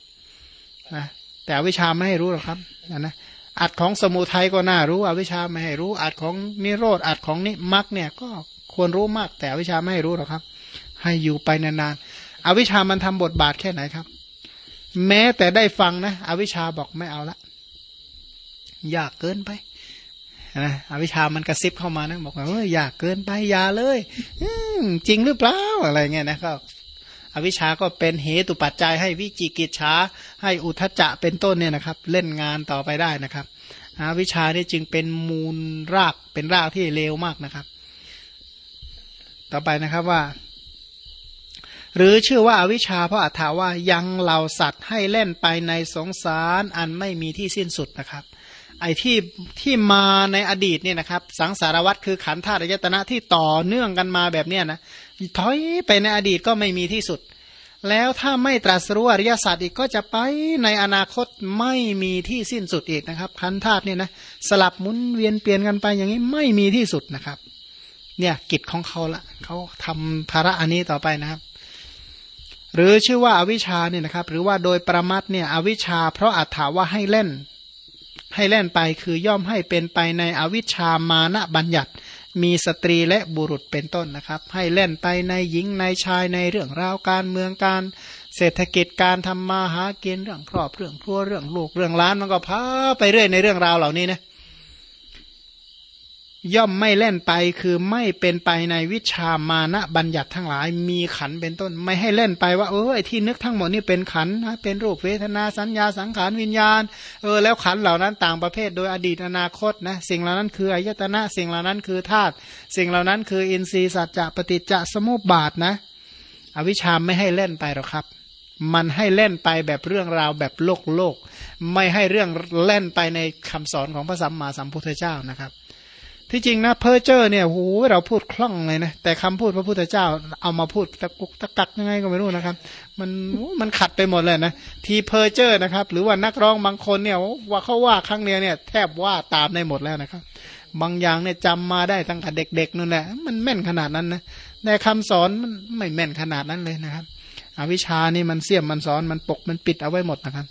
[SPEAKER 1] นะแต่วิชาไม่ให้รู้หรอกครับนะนะอัดของสมุทัยก็น่ารู้อวิชาไม่ให้รู้อัดของนิโรธอัดของนิมักเนี่ยก็ควรรู้มาก แต่วิชาไม่ให้รู้หรอกครับ ให้อยู่ไปนานๆอวิชามันทำบทบาทแค่ไหนครับ แม้แต่ได้ฟังนะ อวิชาบอกไม่เอาละยากเกินไป นะอวิชามันกระซิบเข้ามานะบอกว่าเอออยากเกินไปอย่าเลยจริงหรือเปล่าอะไรเงี้ยนะก็อวิชาก็เป็นเหตุปัจจัยให้วิจิกิจฉาให้อุทจจะเป็นต้นเนี่ยนะครับ เล่นงานต่อไปได้นะครับอวิชานี่จึงเป็นมูลรากเป็นรากที่เลวมากนะครับ ต่อไปนะครับว่า หรือชื่อว่าอาวิชชาเพราะอัตถาว่ายังเหล่าสัตว์ให้เล่นไปในสงสารอันไม่มีที่สิ้นสุดนะครับ ไอ้ที่ที่มาในอดีตเนี่ยนะครับ สังสารวัตรคือขันธาตุยตนะที่ต่อเนื่องกันมาแบบเนี้ยนะถอยไปในอดีตก็ไม่มีที่สุด แล้วถ้าไม่ตรัสรู้อริยสัจอีกก็จะไปในอนาคตไม่มีที่สิ้นสุดอีกนะครับ ขันธาตุเนี่ยนะสลับหมุนเวียนเปลี่ยนกันไปอย่างนี้ไม่มีที่สุดนะครับ เนี่ยกิจของเขาละเขาทำภาระอันนี้ต่อไปนะครับหรือชื่อว่าอาวิชชาเนี่ยนะครับ หรือว่าโดยประมัดเนี่ยอวิชชาเพราะอัตถาว่าให้เล่น ให้แล่นไปคือย่อมให้เป็นไปในอวิชามานะบัญญัติ มีสตรีและบุรุษเป็นต้นนะครับ ให้เล่นไปในหญิงในชายในเรื่องราวการเมืองการ เศรษฐกิจการทำมาหาเกณฑ์เรื่องครอบเรื่องครัวเรื่องลูกเรื่องล้านมันก็พาไปเรื่อยในเรื่องราวเหล่านี้นะ ย่อมไม่เล่นไปคือไม่เป็นไปในวิชามานะบัญญัติทั้งหลายมีขันเป็นต้น ไม่ให้เล่นไปว่า เออไอที่นึกทั้งหมดนี่เป็นขันนะเป็นรูปเวทนาสัญญาสังขารวิญญาณเออแล้วขันเหล่านั้นต่างประเภทโดยอดีตอนาคตนะสิ่งเหล่านั้นคืออายตนะสิ่งเหล่านั้นคือธาตุสิ่งเหล่านั้นคืออินทรีย์สัจจะปฏิจจสมุปบาทนะ อวิชาไม่ให้เล่นไปหรอกครับ มันให้เล่นไปแบบเรื่องราวแบบโลกโลก ไม่ให้เรื่องเล่นไปในคำสอนของพระสัมมาสัมพุทธเจ้านะครับ ที่จริงนะเพ้อเจ้อเนี่ยโหเราพูดคล่องเลยนะแต่คำพูดพระพุทธเจ้าเอามาพูดตะกุกตะกักยังไงก็ไม่รู้นะครับ มันมันขัดไปหมดเลยนะทีเพ้อเจ้อนะครับ หรือว่านักร้องบางคนเนี่ยว่าเขาว่าครั้งเดียวเนี่ยแทบว่าตามได้หมดแล้วนะครับ บางอย่างเนี่ยจำมาได้ตั้งแต่เด็กๆนั่นแหละ มันแม่นขนาดนั้นนะในคำสอนมันไม่แม่นขนาดนั้นเลยนะครับอวิชานี่มันเสี่ยมมันสอนมันปกมันปิดเอาไว้หมดนะครับ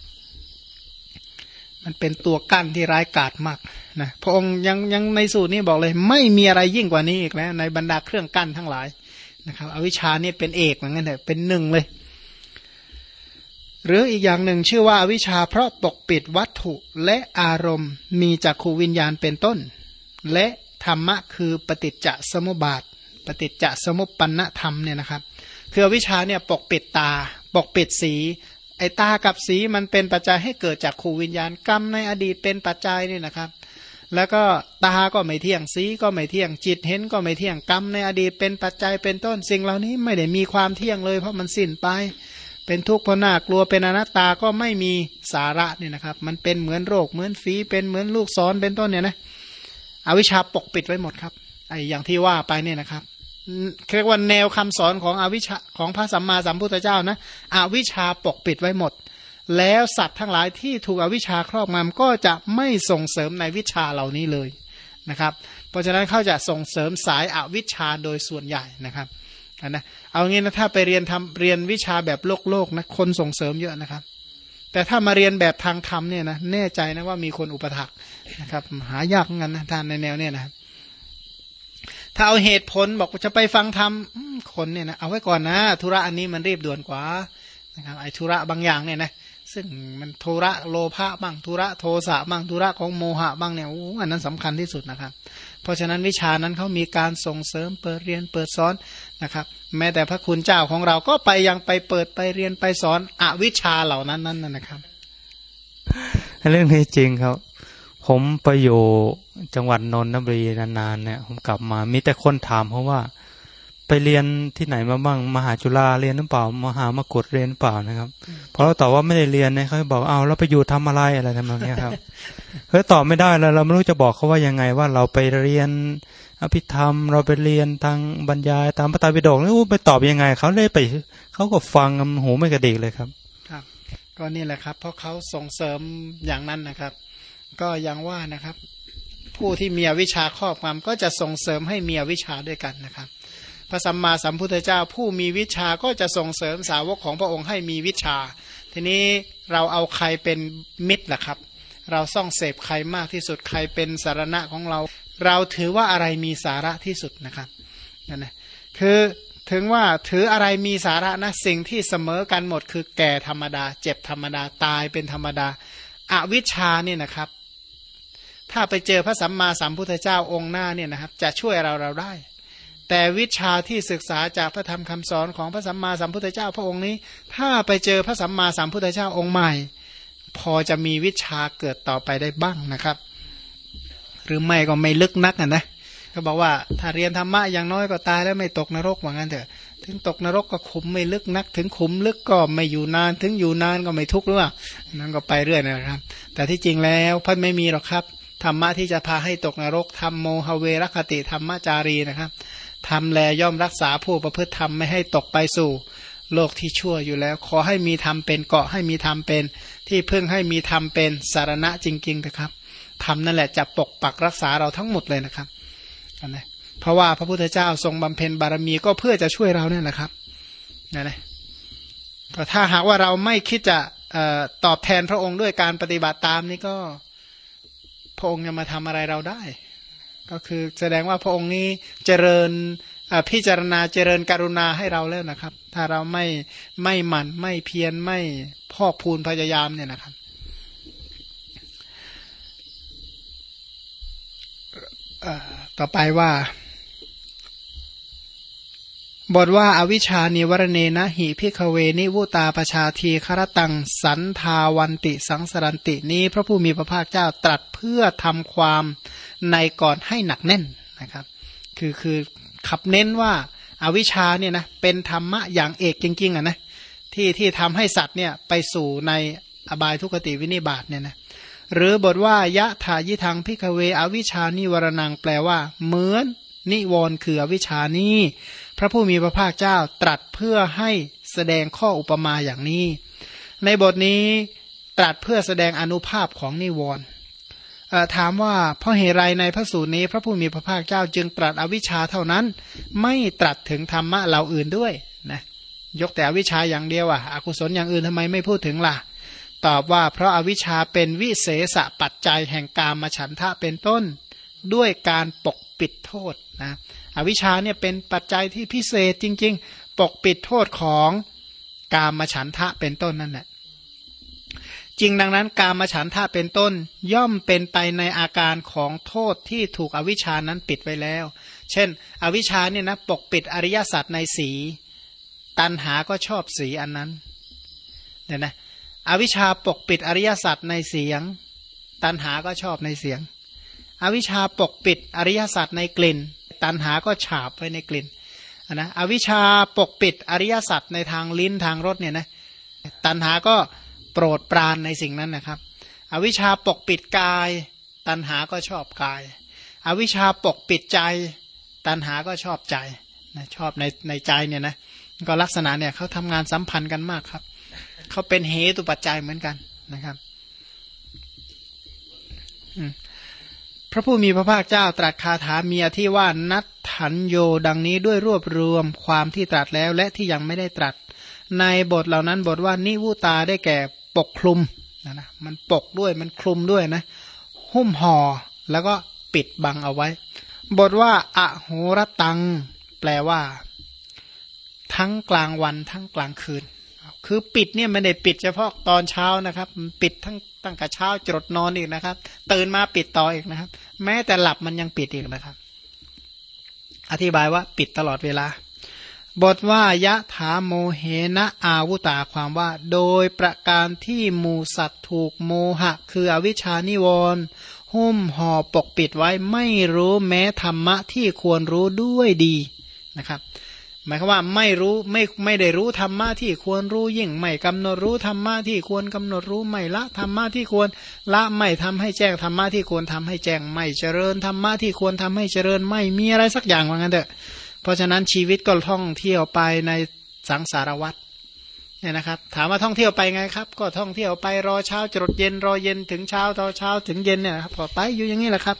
[SPEAKER 1] มันเป็นตัวกั้นที่ร้ายกาจมากนะพระองค์ยังยังในสูตรนี้บอกเลย ไม่มีอะไรยิ่งกว่านี้อีกแล้วในบรรดาเครื่องกั้นทั้งหลายนะครับอวิชานี่เป็นเอกเหมือนกันเถอะเป็นหนึ่งเลย หรืออีกอย่างหนึ่งชื่อว่าอวิชาเพราะปกปิดวัตถุและอารมณ์ มีจักขูวิญญาณเป็นต้น และธรรมะคือปฏิจจสมุปบาท ปฏิจจสมุปปนธรรมเนี่ยนะครับ คืออวิชาเนี่ยปกปิดตา ปกปิดสี ไอตากับสีมันเป็นปัจจัยให้เกิดจากขูวิญญาณกรรมในอดีตเป็นปัจจัยนี่นะครับ แล้วก็ตาก็ไม่เที่ยงสีก็ไม่เที่ยงจิตเห็นก็ไม่เที่ยงกรรมในอดีตเป็นปัจจัยเป็นต้นสิ่งเหล่านี้ไม่ได้มีความเที่ยงเลยเพราะมันสิ้นไป เป็นทุกข์เพราะน่ากลัวเป็นอนัตตาก็ไม่มีสาระนี่นะครับ มันเป็นเหมือนโรคเหมือนฝีเป็นเหมือนลูกศรเป็นต้นเนี่ยนะอวิชชาปกปิดไว้หมดครับไออย่างที่ว่าไปเนี่ยนะครับ เรียกว่าแนวคำสอนของอวิชาของพระสัมมาสัมพุทธเจ้านะอวิชาปกปิดไว้หมด แล้วสัตว์ทั้งหลายที่ถูกอวิชาครอบงำก็จะไม่ส่งเสริมในวิชาเหล่านี้เลยนะครับ เพราะฉะนั้นเขาจะส่งเสริมสายอวิชาโดยส่วนใหญ่นะครับนะเอางี้นะถ้าไปเรียนทำเรียนวิชาแบบโลกโลกนะคนส่งเสริมเยอะนะครับ แต่ถ้ามาเรียนแบบทางธรรมเนี่ยนะแน่ใจนะว่ามีคนอุปถักนะครับหายากงั้นนะท่านในแนวเนี่ยนะครับ ถ้าเอาเหตุผลบอกจะไปฟังธรรมคนเนี่ยนะเอาไว้ก่อนนะธุระอันนี้มันรีบด่วนกว่านะครับไอ้ธุระบางอย่างเนี่ยนะซึ่งมันธุระโลภะบ้างธุระโทสะบ้างธุระของโมหะบ้างเนี่ยอันนั้นสำคัญที่สุดนะครับ เพราะฉะนั้นวิชานั้นเขามีการส่งเสริมเปิดเรียนเปิดสอนนะครับ แม้แต่พระคุณเจ้าของเราก็ไปยังไปเปิดไปเรียนไปสอนอวิชาเหล่านั้นนั่นนะครับ
[SPEAKER 2] เรื่องนี้จริงครับ ผมไปอยู่จังหวัดนนทบุรีนานๆเนี่ย ผมกลับมา มีแต่คนถามเพราะว่า ไปเรียนที่ไหนมาบ้างมหาจุฬาเรียนหรือเปล่ามหามกุฏเรียนเปล่านะครับเพราะเราตอบว่าไม่ได้เรียนเนี่ยเขาบอกเอาแล้วไปอยู่ทำอะไรอะไรทำนองนี้ครับเฮ้ยตอบไม่ได้แล้วเราไม่รู้จะบอกเขาว่ายังไงว่าเราไปเรียนอภิธรรม เราไปเรียนทางบรรยายตามพระไตรปิฎกแล้วไปตอบยังไงเขาเลยไปเขาก็ฟังหูไม่กระดิกเลยครับ
[SPEAKER 1] ครับ ก็นี่แหละครับ เพราะเขาส่งเสริมอย่างนั้นนะครับ ก็ยังว่านะครับ ผู้ที่มีวิชาครอบงำก็จะส่งเสริมให้มีวิชาด้วยกันนะครับพระสัมมาสัมพุทธเจ้าผู้มีวิชาก็จะส่งเสริมสาวกของพระองค์ให้มีวิชา ทีนี้เราเอาใครเป็นมิตรล่ะครับ เราส่องเสพใครมากที่สุดใครเป็นสารณะของเรา เราถือว่าอะไรมีสาระที่สุดนะครับนั่นนะคือถึงว่าถืออะไรมีสาระนะสิ่งที่เสมอกันหมด คือแก่ธรรมดา เจ็บธรรมดาตายเป็นธรรมดาอาวิชาเนี่ยนะครับ ถ้าไปเจอพระสัมมาสัมพุทธเจ้าองค์หน้าเนี่ยนะครับ จะช่วยเราเราได้ แต่วิชาที่ศึกษาจากพระธรรมคำสอนของพระสัมมาสัมพุทธเจ้าพระองค์นี้ ถ้าไปเจอพระสัมมาสัมพุทธเจ้าองค์ใหม่ พอจะมีวิชาเกิดต่อไปได้บ้างนะครับ หรือไม่ก็ไม่ลึกนักนะเขาบอกว่าถ้าเรียนธรรมะอย่างน้อยก็ตายแล้วไม่ตกนรกว่างั้นเถอะ ถึงตกนรกก็ขุมไม่ลึกนัก ถึงขุมลึกก็ไม่อยู่นาน ถึงอยู่นานก็ไม่ทุกข์หรือเปล่านั่นก็ไปเรื่อยนะครับ แต่ที่จริงแล้วพันไม่มีหรอกครับ ธรรมะที่จะพาให้ตกนรกทำโมหเวรคติธรรมจารีนะครับทำแลย่อมรักษาผู้ประพฤติธรรมไม่ให้ตกไปสู่ โลกที่ชั่วอยู่แล้ว ขอให้มีธรรมเป็นเกาะให้มีธรรมเป็น ที่พึ่งให้มีธรรมเป็นสารณะจริงๆนะครับธรรมนั่นแหละจะปกปักรักษาเราทั้งหมดเลยนะครับนะเพราะว่าพระพุทธเจ้าทรงบำเพ็ญบารมีก็เพื่อจะช่วยเราเนี่ยแหละครับนะนะถ้าหากว่าเราไม่คิดจะตอบแทนพระองค์ด้วยการปฏิบัติตามนี่ก็ พระองค์จะมาทำอะไรเราได้ ก็คือแสดงว่าพระองค์นี้เจริญพิจารณาเจริญกรุณาให้เราแล้วนะครับ ถ้าเราไม่ไม่หมั่นไม่เพียรไม่พอกพูนพยายามเนี่ยนะครับ ต่อไปว่า บทว่าอวิชชานีวะระเณนะหิ ภิกขะเวนิวุตา ปะชาทีฆะรัตตังสันธาวันติสังสะรันตินี้ พระผู้มีพระภาคเจ้าตรัสเพื่อทำความในก่อนให้หนักแน่นนะครับ คือคือขับเน้นว่าอวิชชาเนี่ยนะเป็นธรรมะอย่างเอกจริงๆอะนะที่ที่ทำให้สัตว์เนี่ยไปสู่ในอบายทุคติวินิบาตเนี่ยนะหรือบทว่ายะถายิทัง ภิกขะเวอวิชชานีวะระณังแปลว่า เหมือนนิวรณ์คืออวิชชานี้ พระผู้มีพระภาคเจ้าตรัสเพื่อให้แสดงข้ออุปมาอย่างนี้ ในบทนี้ตรัสเพื่อแสดงอานุภาพของนิวรณ์ถามว่าเพราะเหตุไรในพระสูตรนี้ พระผู้มีพระภาคเจ้าจึงตรัสอวิชชาเท่านั้น ไม่ตรัสถึงธรรมะเหล่าอื่นด้วยนะยกแต่อวิชชาอย่างเดียวอะอกุศลอย่างอื่นทำไมไม่พูดถึงล่ะ ตอบว่าเพราะอาวิชชาเป็นวิเศษปัจจัยแห่งกามมาฉันทะเป็นต้น ด้วยการปกปิดโทษนะ อวิชชาเนี่ยเป็นปัจจัยที่พิเศษจริง ๆ ปกปิดโทษของกามมาฉันทะเป็นต้นนั่นแหละจริงดังนั้นการมาฉันทะเป็นต้นย่อมเป็นไปในอาการของโทษที่ถูกอวิชานั้นปิดไว้แล้ว เช่น อวิชาเนี่ยนะปกปิดอริยสัจในสี ตันหาก็ชอบสีอันนั้นเนี่ยนะอวิชาปกปิดอริยสัจในเสียง ตันหาก็ชอบในเสียง อวิชาปกปิดอริยสัจในกลิ่น ตันหาก็ฉาบไว้ในกลิ่นนะอวิชาปกปิดอริยสัจในทางลิ้นทางรสเนี่ยนะตันหาก็โปรดปรานในสิ่งนั้นนะครับ อวิชชาปกปิดกาย ตัณหาก็ชอบกาย อวิชชาปกปิดใจ ตัณหาก็ชอบใจนะชอบในในใจเนี่ยนะก็ลักษณะเนี่ยเขาทำงานสัมพันธ์กันมากครับเขาเป็นเหตุปัจจัยเหมือนกันนะครับ ระผู้มีพระภาคเจ้าตรัสคาถาเมียที่ว่านัตถันโยดังนี้ด้วยรวบรวมความที่ตรัสแล้วและที่ยังไม่ได้ตรัส ในบทเหล่านั้นบทว่านิวุตาได้แก่ปกคลุมนะนะมันปกด้วยมันคลุมด้วยนะ หุ้มห่อแล้วก็ปิดบังเอาไว้ บทว่าอะโหรตัง แปลว่า ทั้งกลางวันทั้งกลางคืน คือปิดเนี่ยไม่ได้ปิดเฉพาะตอนเช้านะครับ ปิดทั้งตั้งแต่เช้าจดนอนอีกนะครับ ตื่นมาปิดต่ออีกนะครับ แม้แต่หลับมันยังปิดอีกนะครับ อธิบายว่าปิดตลอดเวลา บทว่ายะถาโมเหนะอาวุตาความว่า โดยประการที่มูสัตว์ถูกโมหะ คืออวิชานิวรหุ้มห่อปกปิดไว้ไม่รู้แม้ธรรมะที่ควรรู้ด้วยดีนะครับ หมายความว่าไม่รู้ไม่ไม่ได้รู้ธรรมะที่ควรรู้ยิ่งไม่กำหนดรู้ธรรมะที่ควรกำหนดรู้ไม่ละธรรมะที่ควรละไม่ทำให้แจ้งธรรมะที่ควรทำให้แจ้งไม่เจริญธรรมะที่ควรทำให้เจริญไม่มีอะไรสักอย่างว่างั้นเถอะ เพราะฉะนั้นชีวิตก็ท่องเที่ยวไปในสังสารวัฏเนี่ยนะครับ ถามว่าท่องเที่ยวไปไงครับ ก็ท่องเที่ยวไปรอเช้าจดเย็นรอเย็นถึงเช้าต่อเช้าถึงเย็นเนี่ยครับก็ไปอยู่อย่างนี้แหละครับ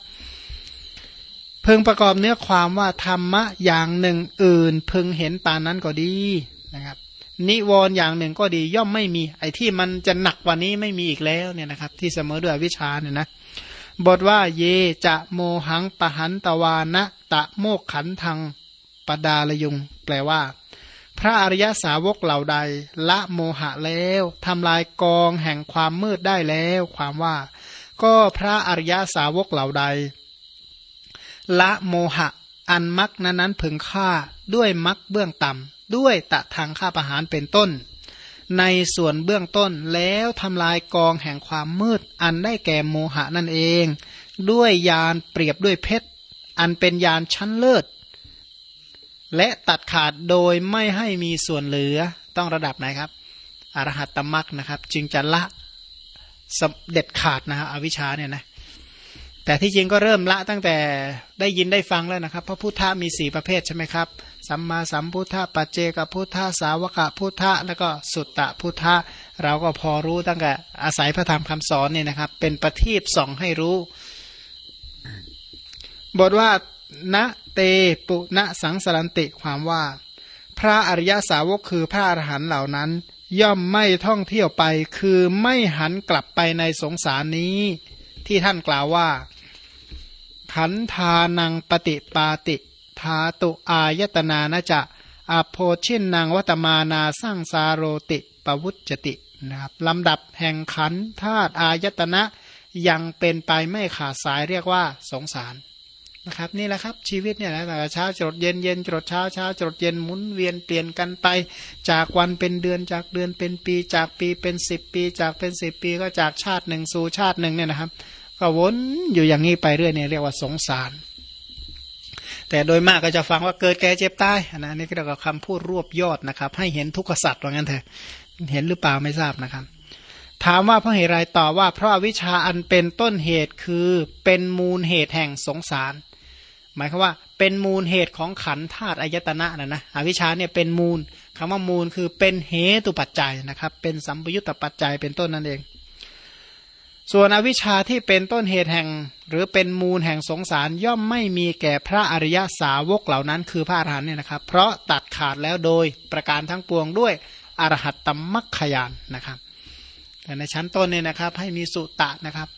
[SPEAKER 1] พึงประกอบเนื้อความว่าธรรมะอย่างหนึ่งอื่น พึงเห็นปานนั้นก็ดีนะครับนิวรณ์อย่างหนึ่งก็ดีย่อมไม่มี ไอ้ที่มันจะหนักกว่านี้ไม่มีอีกแล้วเนี่ยนะครับ ที่เสมอด้วยวิชาเนี่ยนะบทว่าเยจะโมหังปะหันตวานะตะโมกขันทังปดาลยุง แปลว่า พระอริยสาวกเหล่าใด ละโมหะแล้วทำลายกองแห่งความมืดได้แล้ว ความว่า ก็พระอริยสาวกเหล่าใด ละโมหะ อันมักนั้นนั้นพึงฆ่าด้วยมักเบื้องต่ำด้วยตะทางฆ่าประหารเป็นต้น ในส่วนเบื้องต้นแล้วทำลายกองแห่งความมืด อันได้แก่โมหะนั่นเอง ด้วยยานเปรียบด้วยเพชรอันเป็นยานชั้นเลิศ และตัดขาดโดยไม่ให้มีส่วนเหลือต้องระดับไหนครับอรหัตตมักนะครับ จึงจะละเด็ดขาดนะฮะอวิชชาเนี่ยนะ แต่ที่จริงก็เริ่มละตั้งแต่ได้ยินได้ฟังแล้วนะครับ พระพุทธมีสี่ประเภทใช่ไหมครับ สัมมาสัมพุทธปัจเจกพุทธสาวกพุทธแล้วก็สุตตะพุทธเราก็พอรู้ตั้งแต่อาศัยพระธรรมคำสอนเนี่ยนะครับ เป็นประทีปส่องให้รู้ บทว่าณเตปุณสังสรันติความว่า พระอริยสาวกคือพระอรหันต์เหล่านั้น ย่อมไม่ท่องเที่ยวไปคือไม่หันกลับไปในสงสารนี้ ที่ท่านกล่าวว่า ขันธานังปฏิปาติธาตุอายตนานะจะอโพชินนางวัตมานาสร้างสาโรติปวุจตินะครับลำดับแห่งขันธาตุอายตนะยังเป็นไปไม่ขาดสายเรียกว่าสงสารนะครับนี่แหละครับชีวิตเนี่ยนะแต่เช้าจดเย็นเย็นจดเช้าเช้าจดเย็นหมุนเวียนเปลี่ยนกันไป จากวันเป็นเดือนจากเดือนเป็นปี จากปีเป็นสิบปี จากเป็นสิบปีก็จากชาติหนึ่งสู่ชาติหนึ่งเนี่ยนะครับ ก็วนอยู่อย่างนี้ไปเรื่อยเนี่ยเรียกว่าสงสาร แต่โดยมากก็จะฟังว่าเกิดแก่เจ็บตายนะนี่ก็เรียกว่าคำพูดรวบยอดนะครับ ให้เห็นทุกขสัตว์ว่างั้นเถอะเห็นหรือเปล่าไม่ทราบนะครับ ถามว่าเพราะเหตุไรต่อว่า เพราะวิชาอันเป็นต้นเหตุคือเป็นมูลเหตุแห่งสงสาร หมายความว่า เป็นมูลเหตุของขันธาตุอายตนะนะนะอวิชาเนี่ยเป็นมูลคำว่ามูลคือเป็นเหตุปัจจัยนะครับ เป็นสัมปยุตตปัจจัยเป็นต้นนั่นเอง ส่วนอวิชชาที่เป็นต้นเหตุแห่ง หรือเป็นมูลแห่งสงสารย่อมไม่มีแก่พระอริยสาวกเหล่านั้น คือพระอรหันต์เนี่ยนะครับ เพราะตัดขาดแล้วโดยประการทั้งปวงด้วยอรหัตตมัคคยานนะครับแต่ในชั้นต้นเนี่ยนะครับให้มีสุตะนะครับ